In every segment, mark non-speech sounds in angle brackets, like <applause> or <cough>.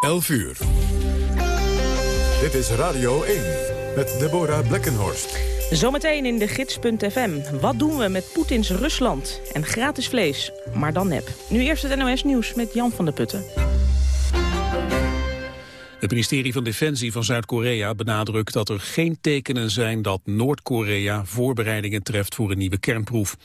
11 uur. Dit is Radio 1 met Deborah Blekkenhorst. Zometeen in de gids.fm. Wat doen we met Poetins Rusland? En gratis vlees, maar dan nep. Nu eerst het NOS Nieuws met Jan van der Putten. Het ministerie van Defensie van Zuid-Korea benadrukt dat er geen tekenen zijn dat Noord-Korea voorbereidingen treft voor een nieuwe kernproef.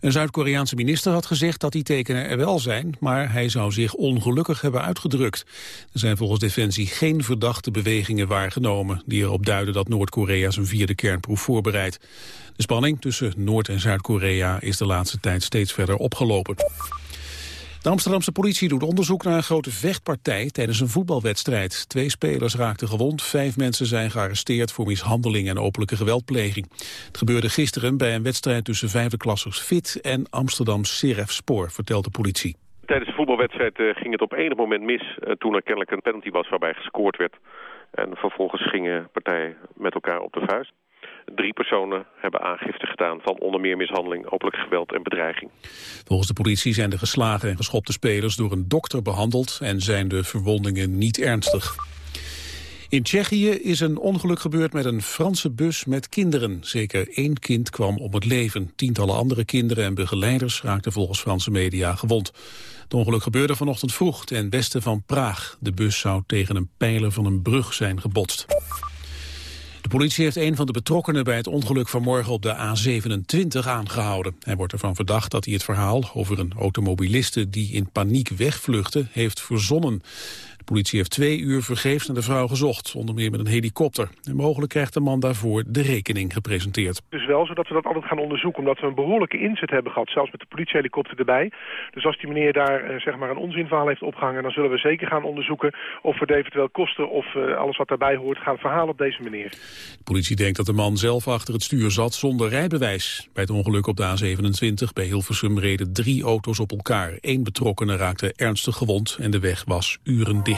Een Zuid-Koreaanse minister had gezegd dat die tekenen er wel zijn, maar hij zou zich ongelukkig hebben uitgedrukt. Er zijn volgens Defensie geen verdachte bewegingen waargenomen die erop duiden dat Noord-Korea zijn vierde kernproef voorbereidt. De spanning tussen Noord- en Zuid-Korea is de laatste tijd steeds verder opgelopen. De Amsterdamse politie doet onderzoek naar een grote vechtpartij tijdens een voetbalwedstrijd. Twee spelers raakten gewond, vijf mensen zijn gearresteerd voor mishandeling en openlijke geweldpleging. Het gebeurde gisteren bij een wedstrijd tussen vijfde klassers Fit en Amsterdam Seref Spoor, vertelt de politie. Tijdens de voetbalwedstrijd uh, ging het op enig moment mis uh, toen er kennelijk een penalty was waarbij gescoord werd. En vervolgens gingen partijen met elkaar op de vuist. Drie personen hebben aangifte gedaan van onder meer mishandeling, openlijk geweld en bedreiging. Volgens de politie zijn de geslagen en geschopte spelers door een dokter behandeld en zijn de verwondingen niet ernstig. In Tsjechië is een ongeluk gebeurd met een Franse bus met kinderen. Zeker één kind kwam om het leven. Tientallen andere kinderen en begeleiders raakten volgens Franse media gewond. Het ongeluk gebeurde vanochtend vroeg ten westen van Praag. De bus zou tegen een pijler van een brug zijn gebotst. De politie heeft een van de betrokkenen bij het ongeluk vanmorgen op de A27 aangehouden. Hij wordt ervan verdacht dat hij het verhaal over een automobiliste die in paniek wegvluchtte heeft verzonnen. De politie heeft twee uur vergeefs naar de vrouw gezocht, onder meer met een helikopter. En mogelijk krijgt de man daarvoor de rekening gepresenteerd. Dus wel zodat we dat altijd gaan onderzoeken, omdat we een behoorlijke inzet hebben gehad, zelfs met de politiehelikopter erbij. Dus als die meneer daar eh, zeg maar een onzinverhaal heeft opgehangen, dan zullen we zeker gaan onderzoeken of we de eventueel kosten of uh, alles wat daarbij hoort gaan verhalen op deze manier. De politie denkt dat de man zelf achter het stuur zat zonder rijbewijs. Bij het ongeluk op de A27 bij Hilversum reden drie auto's op elkaar. Eén betrokkenen raakte ernstig gewond en de weg was uren dicht.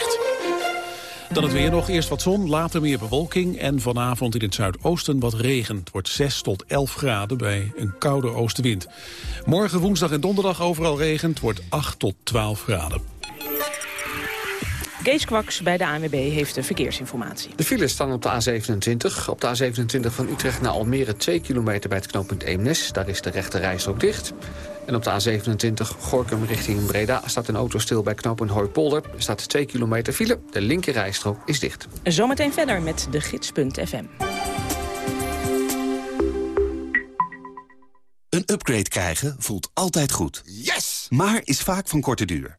Dan het weer nog. Eerst wat zon, later meer bewolking... en vanavond in het zuidoosten wat regen. Het wordt 6 tot 11 graden bij een koude oostenwind. Morgen, woensdag en donderdag overal regen. Het wordt 8 tot 12 graden. Kees Kwaks bij de ANWB heeft de verkeersinformatie. De files staan op de A27. Op de A27 van Utrecht naar Almere 2 kilometer bij het knooppunt Eemnes. Daar is de rechte reis ook dicht. En op de A27 Gorkum richting Breda staat een auto stil bij knooppunt Hooipolder. Er staat 2 kilometer file. De linkerrijstrook is dicht. Zometeen verder met de gids.fm. Een upgrade krijgen voelt altijd goed. Yes! Maar is vaak van korte duur.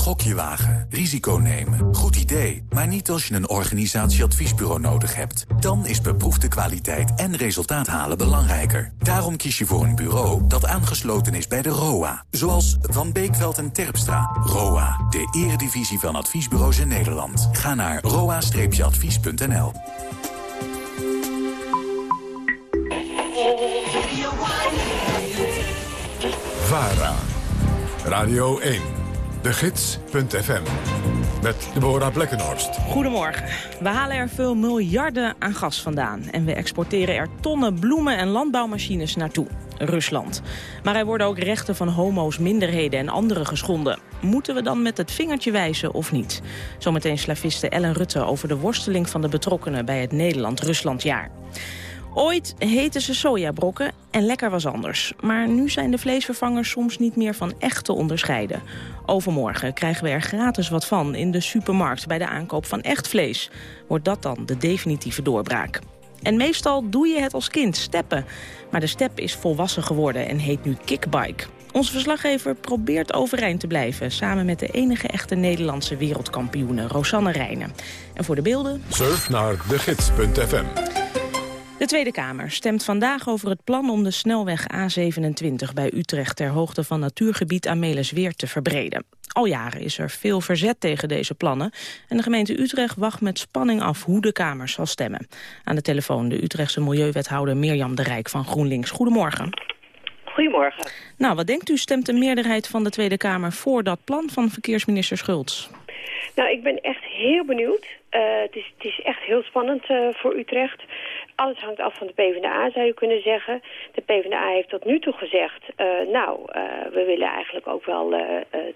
Gokje wagen, risico nemen, goed idee. Maar niet als je een organisatieadviesbureau nodig hebt. Dan is beproefde kwaliteit en resultaat halen belangrijker. Daarom kies je voor een bureau dat aangesloten is bij de ROA. Zoals Van Beekveld en Terpstra. ROA, de eredivisie van adviesbureaus in Nederland. Ga naar roa-advies.nl. VARA, Radio 1. De Gids.fm. Met Deborah Blekkenhorst. Goedemorgen. We halen er veel miljarden aan gas vandaan. En we exporteren er tonnen bloemen en landbouwmachines naartoe. Rusland. Maar er worden ook rechten van homo's, minderheden en anderen geschonden. Moeten we dan met het vingertje wijzen of niet? Zometeen slaviste Ellen Rutte over de worsteling van de betrokkenen... bij het Nederland-Ruslandjaar. Ooit heten ze sojabrokken en lekker was anders. Maar nu zijn de vleesvervangers soms niet meer van echt te onderscheiden. Overmorgen krijgen we er gratis wat van in de supermarkt... bij de aankoop van echt vlees. Wordt dat dan de definitieve doorbraak? En meestal doe je het als kind, steppen. Maar de step is volwassen geworden en heet nu kickbike. Onze verslaggever probeert overeind te blijven... samen met de enige echte Nederlandse wereldkampioene, Rosanne Rijnen. En voor de beelden... Surf naar degids.fm. De Tweede Kamer stemt vandaag over het plan om de snelweg A27 bij Utrecht ter hoogte van natuurgebied Amelisweert te verbreden. Al jaren is er veel verzet tegen deze plannen en de gemeente Utrecht wacht met spanning af hoe de Kamer zal stemmen. Aan de telefoon de Utrechtse milieuwethouder Mirjam de Rijk van GroenLinks. Goedemorgen. Goedemorgen. Nou, wat denkt u? Stemt de meerderheid van de Tweede Kamer voor dat plan van verkeersminister Schultz? Nou, ik ben echt heel benieuwd. Uh, het, is, het is echt heel spannend uh, voor Utrecht alles hangt af van de PvdA, zou je kunnen zeggen. De PvdA heeft tot nu toe gezegd... Uh, nou, uh, we willen eigenlijk ook wel uh,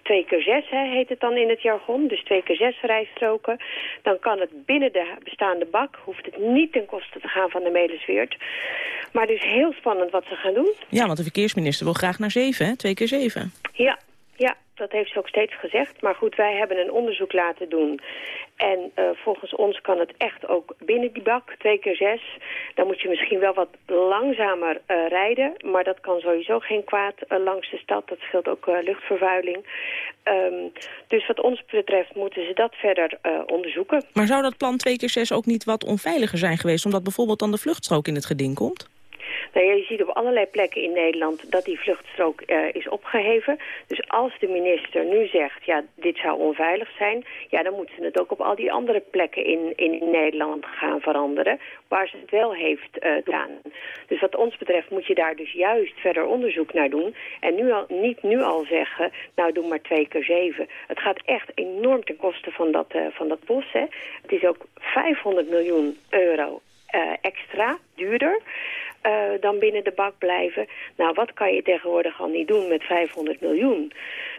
twee keer zes, hè, heet het dan in het jargon. Dus twee keer zes rijstroken. Dan kan het binnen de bestaande bak. Hoeft het niet ten koste te gaan van de Melisweert. Maar het is heel spannend wat ze gaan doen. Ja, want de verkeersminister wil graag naar zeven, hè? Twee keer zeven. Ja, ja, dat heeft ze ook steeds gezegd. Maar goed, wij hebben een onderzoek laten doen. En uh, volgens ons kan het echt ook binnen die bak, twee keer zes. Dan moet je misschien wel wat langzamer uh, rijden. Maar dat kan sowieso geen kwaad uh, langs de stad. Dat scheelt ook luchtvervuiling. Um, dus wat ons betreft moeten ze dat verder onderzoeken. Maar zou dat plan twee keer zes ook niet wat onveiliger zijn geweest... omdat bijvoorbeeld dan de vluchtstrook in het geding komt? Nou, je ziet op allerlei plekken in Nederland dat die vluchtstrook uh, is opgeheven. Dus als de minister nu zegt, ja, dit zou onveilig zijn... ja, dan moeten ze het ook op al die andere plekken in, in Nederland gaan veranderen... waar ze het wel heeft uh, gedaan. Dus wat ons betreft moet je daar dus juist verder onderzoek naar doen... en nu al, niet nu al zeggen, nou, doe maar twee keer zeven. Het gaat echt enorm ten koste van dat, uh, van dat bos, hè. Het is ook 500 miljoen euro extra, duurder... Uh, dan binnen de bak blijven. Nou, wat kan je tegenwoordig al niet doen met 500 miljoen?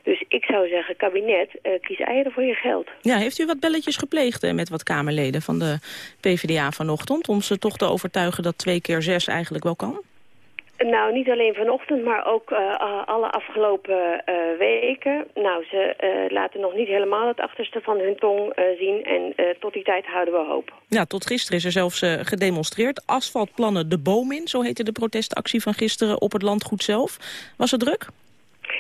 Dus ik zou zeggen, kabinet, uh, kies eieren voor je geld. Ja, heeft u wat belletjes gepleegd uh, met wat Kamerleden van de PvdA vanochtend... om ze toch te overtuigen dat twee keer zes eigenlijk wel kan? Nou, niet alleen vanochtend, maar ook uh, alle afgelopen uh, weken. Nou, ze uh, laten nog niet helemaal het achterste van hun tong zien. En tot die tijd houden we hoop. Ja, tot gisteren is er zelfs gedemonstreerd. Asfaltplannen de boom in, zo heette de protestactie van gisteren op het landgoed zelf. Was het druk?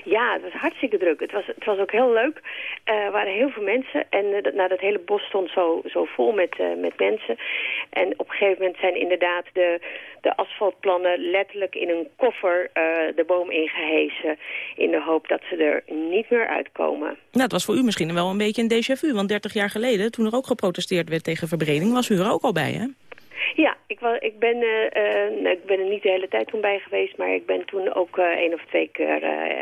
Ja, het was hartstikke druk. Het was, het was ook heel leuk. Er waren heel veel mensen. En uh, dat hele bos stond zo, zo vol met, uh, met mensen. En op een gegeven moment zijn inderdaad de, de asfaltplannen letterlijk in een koffer de boom ingehesen. In de hoop dat ze er niet meer uitkomen. Nou, het was voor u misschien wel een beetje een déjà vu. Want 30 jaar geleden, toen er ook geprotesteerd werd tegen verbreding, was u er ook al bij, hè? Ja, ik, was, ik, ben, uh, ik ben er niet de hele tijd toen bij geweest, maar ik ben toen ook uh, één of twee keer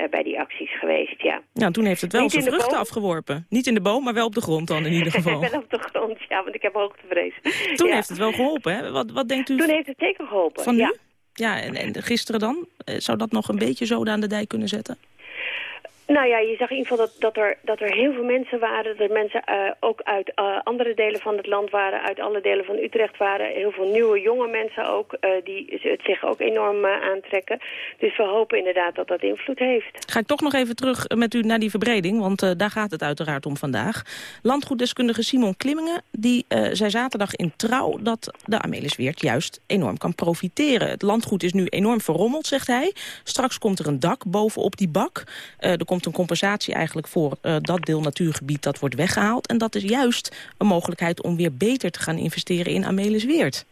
bij die acties geweest, ja. Ja, toen heeft het wel zijn vruchten afgeworpen. Niet in de boom, maar wel op de grond dan in ieder <laughs> geval. wel op de grond, ja, want ik heb hoogtevrees. Toen ja. heeft het wel geholpen, hè? Wat, wat denkt u? Toen heeft het zeker geholpen, Van ja. nu? Ja, en, en gisteren dan? Zou dat nog een beetje zoden aan de dijk kunnen zetten? Nou ja, je zag in ieder geval dat, dat, er, dat er heel veel mensen waren. Dat mensen uh, ook uit uh, andere delen van het land waren. Uit alle delen van Utrecht waren. Heel veel nieuwe, jonge mensen ook. Uh, die het zich ook enorm aantrekken. Dus we hopen inderdaad dat dat invloed heeft. Ga ik toch nog even terug met u naar die verbreding. Want daar gaat het uiteraard om vandaag. Landgoeddeskundige Simon Klimmingen. Die zei zaterdag in Trouw dat de Amelisweert juist enorm kan profiteren. Het landgoed is nu enorm verrommeld, zegt hij. Straks komt er een dak bovenop die bak. er komt een compensatie eigenlijk voor uh, dat deel natuurgebied dat wordt weggehaald. En dat is juist een mogelijkheid om weer beter te gaan investeren in Amelisweert.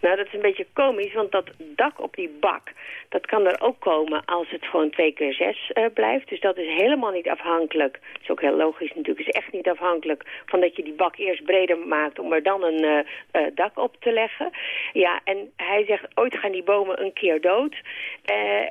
Nou, dat is een beetje komisch, want dat dak op die bak... dat kan er ook komen als het gewoon twee keer zes uh, blijft. Dus dat is helemaal niet afhankelijk. Dat is ook heel logisch natuurlijk. Is echt niet afhankelijk van dat je die bak eerst breder maakt... om er dan een uh, uh, dak op te leggen. Ja, en hij zegt, ooit gaan die bomen een keer dood.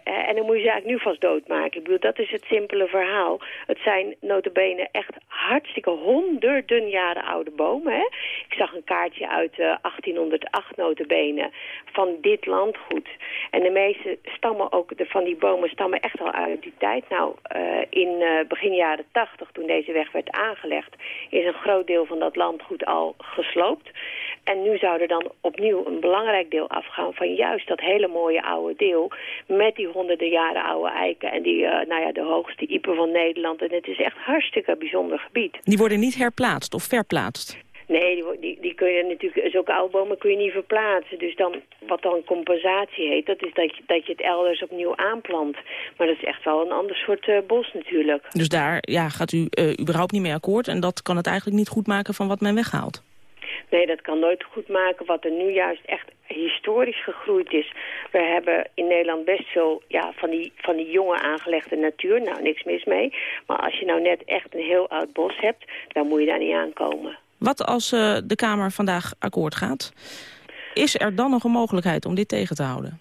en dan moet je ze eigenlijk nu vast doodmaken. Ik bedoel, dat is het simpele verhaal. Het zijn notabene echt hartstikke honderden jaren oude bomen. Hè? Ik zag een kaartje uit 1808 notabene van dit landgoed. En de meeste stammen ook, de, van die bomen stammen echt al uit die tijd. Nou, uh, in uh, begin jaren tachtig, toen deze weg werd aangelegd, is een groot deel van dat landgoed al gesloopt. En nu zou er dan opnieuw een belangrijk deel afgaan van juist dat hele mooie oude deel met die honderden jaren oude eiken en die, uh, nou ja, de hoogste iepen van Nederland. En het is echt hartstikke bijzonder gebied. Die worden niet herplaatst of verplaatst? Nee, die, die, die kun je natuurlijk, zulke oude bomen kun je niet verplaatsen. Dus dan, wat dan compensatie heet, dat is dat je, dat je het elders opnieuw aanplant. Maar dat is echt wel een ander soort uh, bos natuurlijk. Dus daar ja, gaat u uh, überhaupt niet mee akkoord en dat kan het eigenlijk niet goed maken van wat men weghaalt? Nee, dat kan nooit goed maken wat er nu juist echt historisch gegroeid is. We hebben in Nederland best veel ja, van, die, van die jonge aangelegde natuur. Nou, niks mis mee. Maar als je nou net echt een heel oud bos hebt, dan moet je daar niet aankomen. Wat als uh, de Kamer vandaag akkoord gaat? Is er dan nog een mogelijkheid om dit tegen te houden?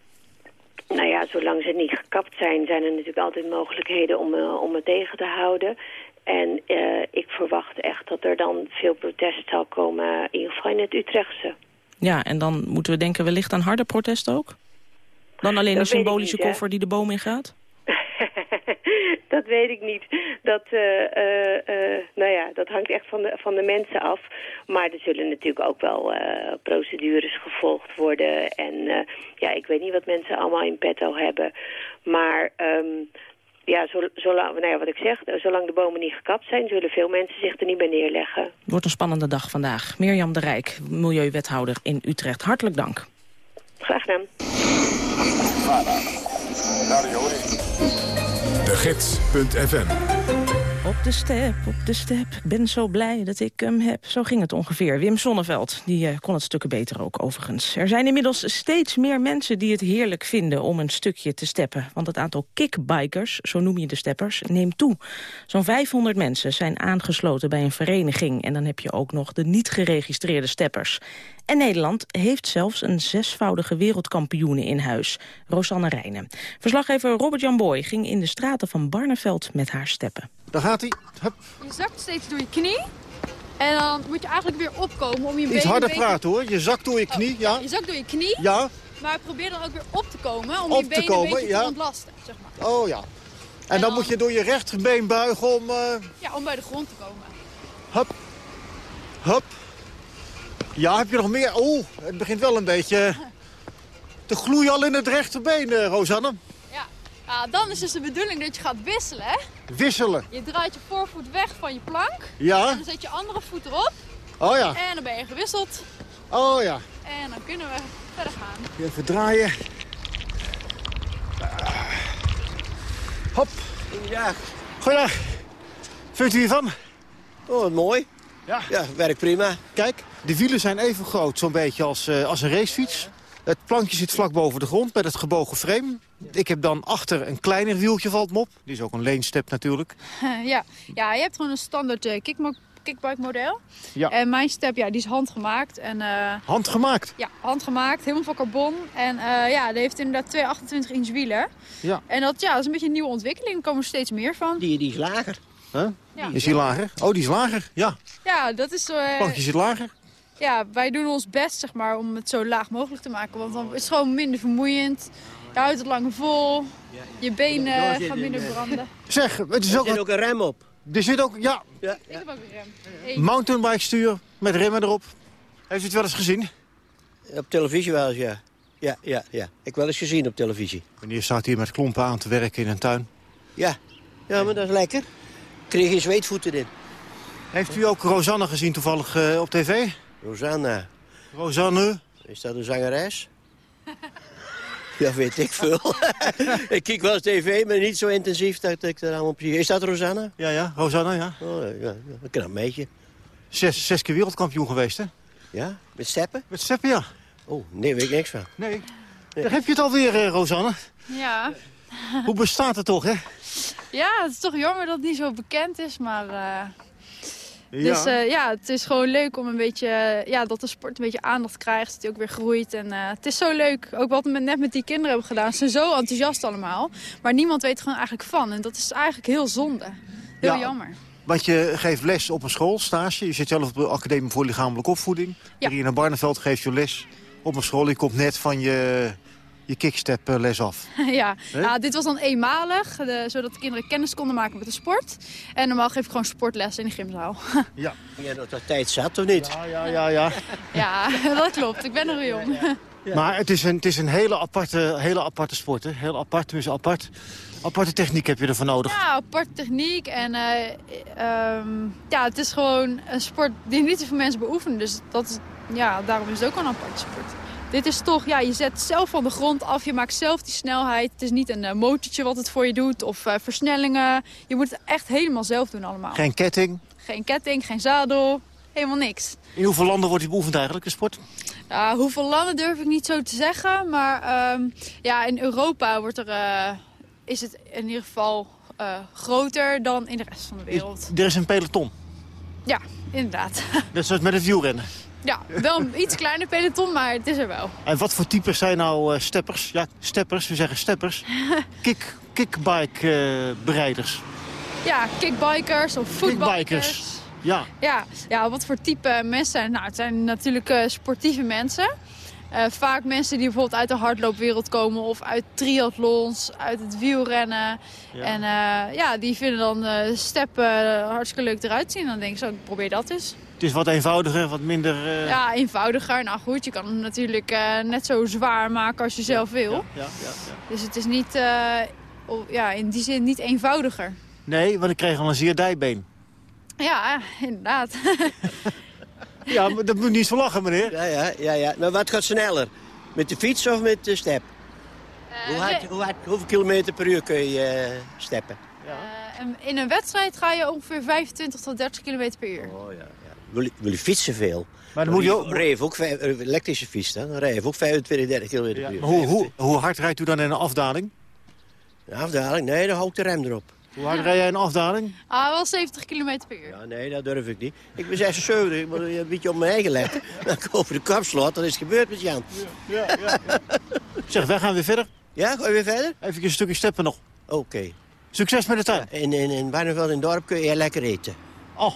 Nou ja, zolang ze niet gekapt zijn, zijn er natuurlijk altijd mogelijkheden om, uh, om het tegen te houden. En uh, ik verwacht echt dat er dan veel protest zal komen, in ieder geval in het Utrechtse. Ja, en dan moeten we denken wellicht aan harde protest ook? Dan alleen dat een symbolische niet, koffer die de boom in gaat? <laughs> dat weet ik niet. Dat, uh, uh, nou ja, dat hangt echt van de, van de mensen af. Maar er zullen natuurlijk ook wel procedures gevolgd worden. En ja, ik weet niet wat mensen allemaal in petto hebben. Maar um, ja, zolang, nou ja, wat ik zeg, zolang de bomen niet gekapt zijn... zullen veel mensen zich er niet bij neerleggen. Wordt een spannende dag vandaag. Mirjam de Rijk, milieuwethouder in Utrecht. Hartelijk dank. Graag gedaan. De Gids.fm op de step, op de step. Ik ben zo blij dat ik hem heb. Zo ging het ongeveer. Wim Sonneveld, die uh, kon het stukken beter ook overigens. Er zijn inmiddels steeds meer mensen die het heerlijk vinden om een stukje te steppen. Want het aantal kickbikers, zo noem je de steppers, neemt toe. Zo'n 500 mensen zijn aangesloten bij een vereniging. En dan heb je ook nog de niet geregistreerde steppers. En Nederland heeft zelfs een zesvoudige wereldkampioene in huis, Rosanne Rijnen. Verslaggever Robert-Jan Boy ging in de straten van Barneveld met haar steppen. Daar gaat hij. Hup. Je zakt steeds door je knie. En dan moet je eigenlijk weer opkomen om je Iets harder praten hoor. Je zakt door je knie, oh, ja. Je zakt door je knie. Ja. Maar probeer dan ook weer op te komen om op je benen te komen, een beetje ja. te ontlasten. Zeg maar. Oh ja. En, en dan, dan, moet je door je rechterbeen buigen om... Uh... Ja, om bij de grond te komen. Hup. Hup. Ja, heb je nog meer? Oeh, het begint wel een beetje te gloeien al in het rechterbeen, uh, Rosanne. Ja. ja, dan is dus de bedoeling dat je gaat wisselen, hè? Wisselen? Je draait je voorvoet weg van je plank. Ja. En dan zet je andere voet erop. Oh ja. En dan ben je gewisseld. Oh ja. En dan kunnen we verder gaan. Even draaien. Hop. Goedendag. Goedendag. Vindt u hiervan? Oh, mooi. Ja. Ja, werkt prima. Kijk, de wielen zijn even groot, zo'n beetje als, uh, als een racefiets. Het plankje zit vlak boven de grond met het gebogen frame. Ik heb dan achter een kleiner wieltje, valt me op. Die is ook een leenstep natuurlijk. <laughs> ja. ja, je hebt gewoon een standaard uh, kickbike model. Ja. En mijn step, ja, die is handgemaakt. En, uh, handgemaakt? Ja, handgemaakt. Helemaal van carbon. En uh, ja, die heeft inderdaad twee 28 inch wielen. Ja. En dat, ja, dat is een beetje een nieuwe ontwikkeling. Er komen er steeds meer van. Die, die is lager. Huh? Ja. Is die lager? Oh, die is lager, ja. Ja, dat is... Uh, Plankje zit lager? Ja, wij doen ons best zeg maar, om het zo laag mogelijk te maken. Want dan is het gewoon minder vermoeiend. Je houdt het langer vol. Je benen gaan minder branden. Zeg, het is er ook... zit ook een rem op. Er zit ook, ja. ja. Ik heb ook een rem. Hey. Mountainbike stuur met remmen erop. Heeft u het wel eens gezien? Op televisie wel eens, ja. Ja, ja, ja. Ik heb wel eens gezien op televisie. Wanneer staat hier met klompen aan te werken in een tuin? Ja, ja maar dat is lekker. Kreeg je zweetvoeten in. Heeft u ook Rosanne gezien toevallig uh, op tv? Rosanna. Rosanne? Is dat een zangeres? <laughs> ja, weet ik veel. <laughs> ik kijk wel eens tv, maar niet zo intensief dat ik er allemaal precies... Is dat Rosanna? Ja, ja, Rosanna, ja. Oh, ja, ja. een knap meisje. Zes, zes keer wereldkampioen geweest, hè? Ja, met steppen? Met steppen, ja. Oh, nee, weet ik niks van. Nee. nee. Daar heb je het alweer, uh, Rosanne. Ja. Hoe bestaat het toch, hè? Ja, het is toch jammer dat het niet zo bekend is, maar... Uh... Ja. Dus uh, ja, het is gewoon leuk om een beetje, ja, dat de sport een beetje aandacht krijgt. Dat hij ook weer groeit. En uh, het is zo leuk. Ook wat we net met die kinderen hebben gedaan. Ze zijn zo enthousiast allemaal. Maar niemand weet er gewoon eigenlijk van. En dat is eigenlijk heel zonde. Heel ja, jammer. Want je geeft les op een school, stage. Je zit zelf op de Academie voor Lichamelijke Opvoeding. Ja. Hier in Barneveld geef je les op een school. Je komt net van je, je kickstep eh, les af? <laughs> ja. Ja, dit was dan eenmalig, de- zodat de kinderen kennis konden maken met de sport. En normaal geef ik gewoon sportles in de gymzaal. <laughs> ja. Ja, dat dat tijd zat, of niet? Ja, ja, ja. ja. <laughs> ja, dat klopt. Ik ben nog jong. Maar het is een, het is een hele, aparte, hele aparte sport, hè? Heel apart, dus apart. Aparte techniek heb je ervoor nodig. Ja, aparte techniek. En eh, ehm, ja, het is gewoon een sport die niet zoveel mensen beoefenen. Dus dat is, ja, daarom is het ook wel een aparte sport. Dit is toch, ja, je zet zelf van de grond af. Je maakt zelf die snelheid. Het is niet een eh, motortje wat het voor je doet. Of eh, versnellingen. Je moet het echt helemaal zelf doen allemaal. Geen ketting. Geen ketting, geen zadel. Helemaal niks. In hoeveel landen wordt die beoefend eigenlijk, de sport? Ja, hoeveel landen durf ik niet zo te zeggen. Maar ehm, ja, in Europa wordt er, eh, is het in ieder geval groter dan in de rest van de wereld. Er is een peloton. Ja, inderdaad. <laughs> Net zoals met het wielrennen. Ja, wel een iets kleiner peloton, maar het is er wel. En wat voor types zijn nou eh, steppers? Ja, steppers, we zeggen steppers. <laughs> Kick, kickbike eh, bereiders. Ja, kickbikers of voetbikers. Kickbikers. Ja. Ja, ja, wat voor type mensen zijn? Nou, het zijn natuurlijk eh, sportieve mensen. Vaak mensen die bijvoorbeeld uit de hardloopwereld komen of uit triathlons, uit het wielrennen. Ja. En ja, die vinden dan steppen hartstikke leuk eruit zien. Dan denk ik zo, ik probeer dat eens. Het is wat eenvoudiger, wat minder... eh, Ja, eenvoudiger. Nou goed, je kan hem natuurlijk eh, net zo zwaar maken als je zelf wil. Ja, ja, ja. Dus het is niet, eh, ja, in die zin niet eenvoudiger. Nee, want ik kreeg al een zeer dijbeen. Ja, inderdaad. <laughs> Ja, maar dat moet niet zo lachen, meneer. Ja, ja, ja, ja. Maar wat gaat sneller? Met de fiets of met de step? hoe hard, hoe hard, hoeveel kilometer per uur kun je eh, steppen? Eh, en in een wedstrijd ga je ongeveer 25 tot 30 km per uur. Oh, ja, ja. Wil, je- wil je fietsen veel? Maar dan moet je ook- ook vijf- elektrische fiets dan? Dan rij je ook 25, 30 kilometer per uur. Maar Hoe, hoe, hoe hard rijdt u dan in een afdaling? Een afdaling? Nee, dan hou ik de rem erop. Hoe hard rij jij in een afdaling? Ah, wel 70 km per uur. Ja, nee, dat durf ik niet. Ik ben 76, ik moet een beetje op mijn eigen letten. <laughs> Dan ik over de kapslot, dan is het gebeurd met Jan. Ja, ja, Zeg, wij gaan weer verder. Ja, ga je weer verder? Even een stukje steppen nog. Oké. Succes met de tuin. In, in, in Barneveld in het dorp kun je lekker eten. Oh.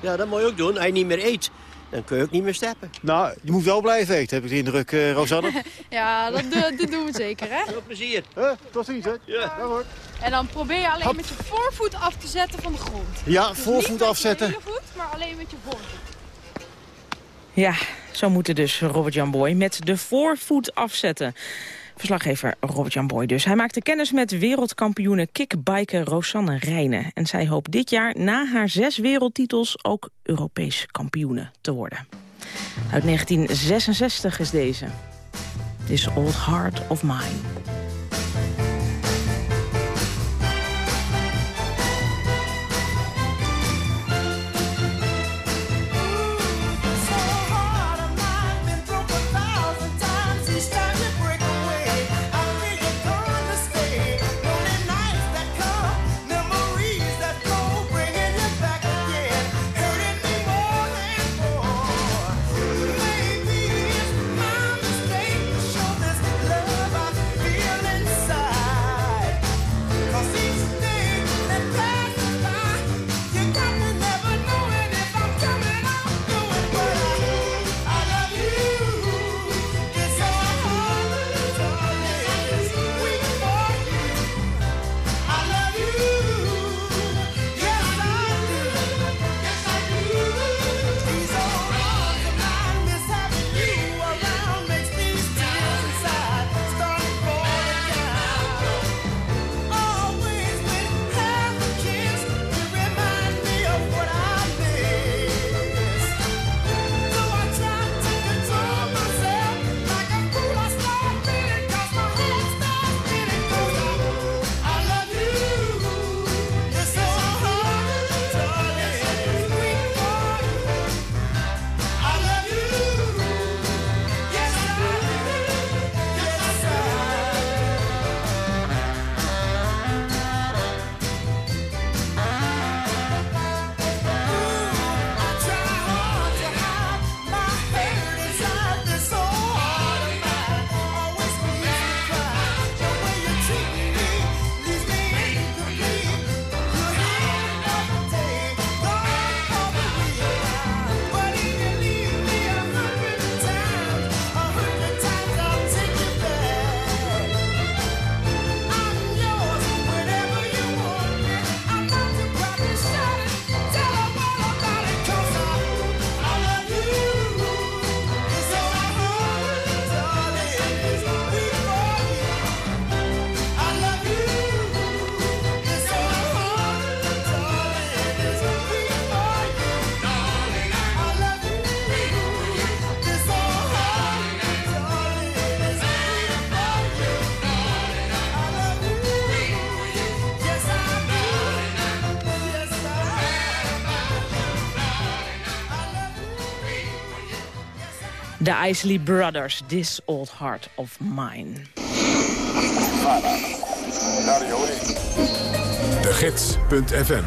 Ja. ja, dat moet je ook doen. Als je niet meer eet, dan kun je ook niet meer steppen. Nou, je moet wel blijven eten, heb ik de indruk, eh Rosanne. <laughs> Ja, dat, dat doen we zeker, hè? Veel plezier. Huh? Tot ziens, hè? Ja. hoor. En dan probeer je alleen met je voorvoet af te zetten van de grond. Ja, Dus voorvoet niet met afzetten. je hele voet, maar alleen met je voorvoet. Ja, zo moet het dus, Robert-Jan Boy, met de voorvoet afzetten. Verslaggever Robert-Jan Boy dus. Hij maakte kennis met wereldkampioene kickbiker Rosanne Rijnen. En zij hoopt dit jaar na haar zes wereldtitels ook Europees kampioene te worden. Uit 1966 is deze. This Old Heart of Mine. De Isley Brothers, This Old Heart of Mine. De Gids.fm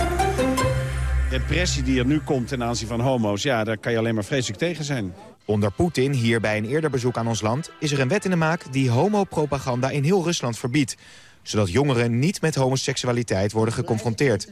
repressie die er nu komt ten aanzien van homo's... ja, daar kan je alleen maar vreselijk tegen zijn. Onder Poetin, hier bij een eerder bezoek aan ons land... is er een wet in de maak die homopropaganda in heel Rusland verbiedt zodat jongeren niet met homoseksualiteit worden geconfronteerd.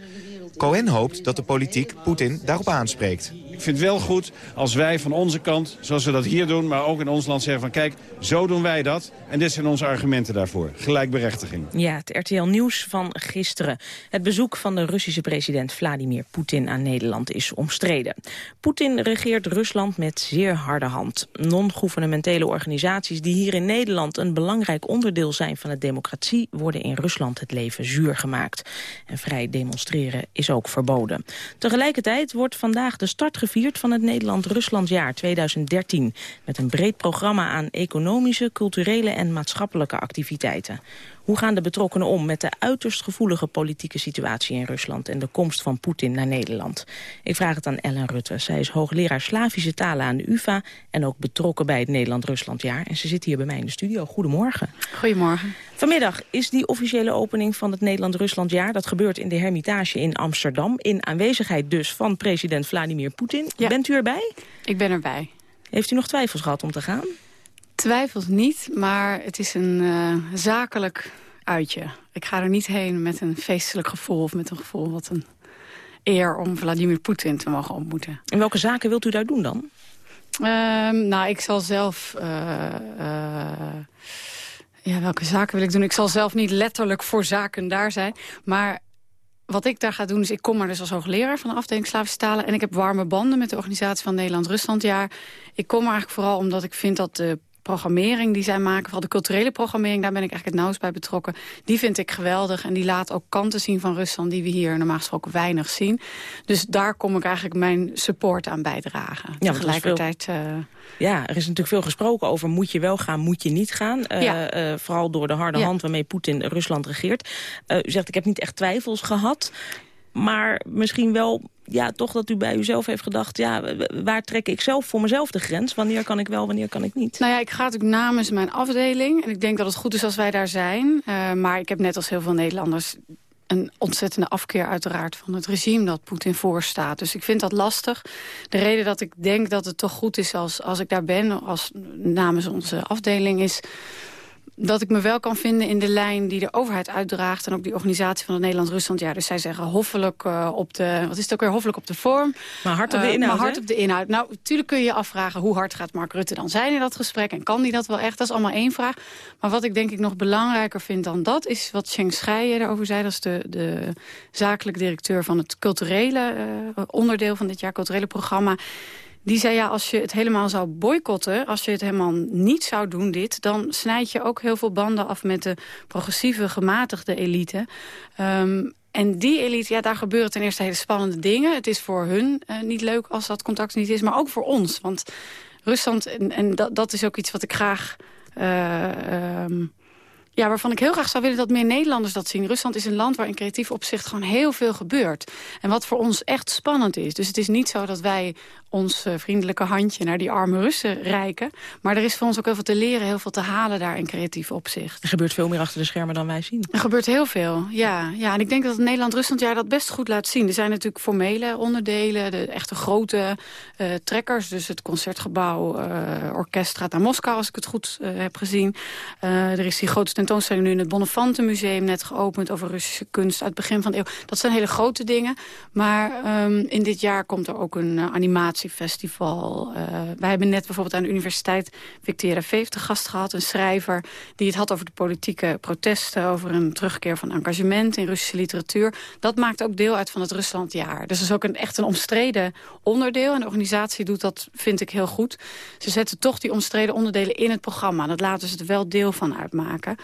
Cohen hoopt dat de politiek Poetin daarop aanspreekt. Ik vind het wel goed als wij van onze kant, zoals we dat hier doen... maar ook in ons land zeggen van kijk, zo doen wij dat. En dit zijn onze argumenten daarvoor. Gelijkberechtiging. Ja, het RTL Nieuws van gisteren. Het bezoek van de Russische president Vladimir Poetin aan Nederland is omstreden. Poetin regeert Rusland met zeer harde hand. Non-governementele organisaties die hier in Nederland... een belangrijk onderdeel zijn van de democratie... worden in Rusland het leven zuur gemaakt. En vrij demonstreren is ook verboden. Tegelijkertijd wordt vandaag de start gevierd van het Nederland-Ruslandjaar 2013... met een breed programma aan economische, culturele en maatschappelijke activiteiten. Hoe gaan de betrokkenen om met de uiterst gevoelige politieke situatie in Rusland... en de komst van Poetin naar Nederland? Ik vraag het aan Ellen Rutte. Zij is hoogleraar Slavische talen aan de UvA... en ook betrokken bij het Nederland-Ruslandjaar. En ze zit hier bij mij in de studio. Goedemorgen. Goedemorgen. Vanmiddag is die officiële opening van het Nederland-Ruslandjaar. Dat gebeurt in de Hermitage in Amsterdam. In aanwezigheid dus van president Vladimir Poetin. Bent u erbij? Ik ben erbij. Heeft u nog twijfels gehad om te gaan? Twijfels niet, maar het is een uh, zakelijk uitje. Ik ga er niet heen met een feestelijk gevoel of met een gevoel wat een eer om Vladimir Poetin te mogen ontmoeten. En welke zaken wilt u daar doen dan? Um, nou, ik zal zelf... Uh, uh, ja, welke zaken wil ik doen? Ik zal zelf niet letterlijk voor zaken daar zijn. Maar wat ik daar ga doen is, ik kom maar dus als hoogleraar van de afdeling Slavische talen. En ik heb warme banden met de organisatie van Nederland-Ruslandjaar. Ik kom er eigenlijk vooral omdat ik vind dat de programmering die zij maken, vooral de culturele programmering, daar ben ik eigenlijk het nauwst bij betrokken. Die vind ik geweldig en die laat ook kanten zien van Rusland die we hier normaal gesproken weinig zien. Dus daar kom ik eigenlijk mijn support aan bijdragen. Ja, Tegelijkertijd... Veel, uh, ja, er is natuurlijk veel gesproken over moet je wel gaan, moet je niet gaan. Uh, ja. uh, vooral door de harde hand waarmee Poetin Rusland regeert. u zegt ik heb niet echt twijfels gehad. Maar misschien wel ja, toch dat u bij uzelf heeft gedacht... ja, waar trek ik zelf voor mezelf de grens? Wanneer kan ik wel, wanneer kan ik niet? Nou ja, ik ga natuurlijk namens mijn afdeling. En ik denk dat het goed is als wij daar zijn. Uh, maar ik heb net als heel veel Nederlanders een ontzettende afkeer uiteraard van het regime dat Poetin voorstaat. Dus ik vind dat lastig. De reden dat ik denk dat het toch goed is als, als ik daar ben, als namens onze afdeling, is dat ik me wel kan vinden in de lijn die de overheid uitdraagt... en ook die organisatie van het Nederland-Rusland. Ja, dus zij zeggen hoffelijk uh, op de... Wat is het ook weer? Hoffelijk op de vorm. Maar hard op de inhoud, uh, Maar hard op de inhoud. Nou, natuurlijk kun je je afvragen... hoe hard gaat Mark Rutte dan zijn in dat gesprek? En kan die dat wel echt? Dat is allemaal één vraag. Maar wat ik denk ik nog belangrijker vind dan dat... is wat Cheng Schije erover zei. Dat is de, de zakelijk directeur van het culturele uh, onderdeel van dit jaar... culturele programma die zei, ja, als je het helemaal zou boycotten... als je het helemaal niet zou doen, dit... dan snijd je ook heel veel banden af met de progressieve, gematigde elite. Um, en die elite, ja, daar gebeuren ten eerste hele spannende dingen. Het is voor hun uh, niet leuk als dat contact niet is, maar ook voor ons. Want Rusland, en, en dat, dat is ook iets wat ik graag... Uh, um, ja, waarvan ik heel graag zou willen dat meer Nederlanders dat zien. Rusland is een land waar in creatief opzicht gewoon heel veel gebeurt. En wat voor ons echt spannend is. Dus het is niet zo dat wij ons uh, vriendelijke handje naar die arme Russen reiken. Maar er is voor ons ook heel veel te leren, heel veel te halen daar in creatief opzicht. Er gebeurt veel meer achter de schermen dan wij zien. Er gebeurt heel veel, ja. ja en ik denk dat het Nederland-Ruslandjaar dat best goed laat zien. Er zijn natuurlijk formele onderdelen, de echte grote uh, trekkers. Dus het Concertgebouw, uh, orkest gaat naar Moskou, als ik het goed heb gezien. er is die grote tentoonstelling nu in het Bonnefante Museum net geopend... over Russische kunst uit het begin van de eeuw. Dat zijn hele grote dingen. Maar um, in dit jaar komt er ook een animatie Festival. Uh, wij hebben net bijvoorbeeld aan de Universiteit Victoria Veef te gast gehad. Een schrijver die het had over de politieke protesten. Over een terugkeer van engagement in Russische literatuur. Dat maakt ook deel uit van het Ruslandjaar. Dus dat is ook een, echt een omstreden onderdeel. En de organisatie doet dat, vind ik, heel goed. Ze zetten toch die omstreden onderdelen in het programma. Dat laten ze er wel deel van uitmaken.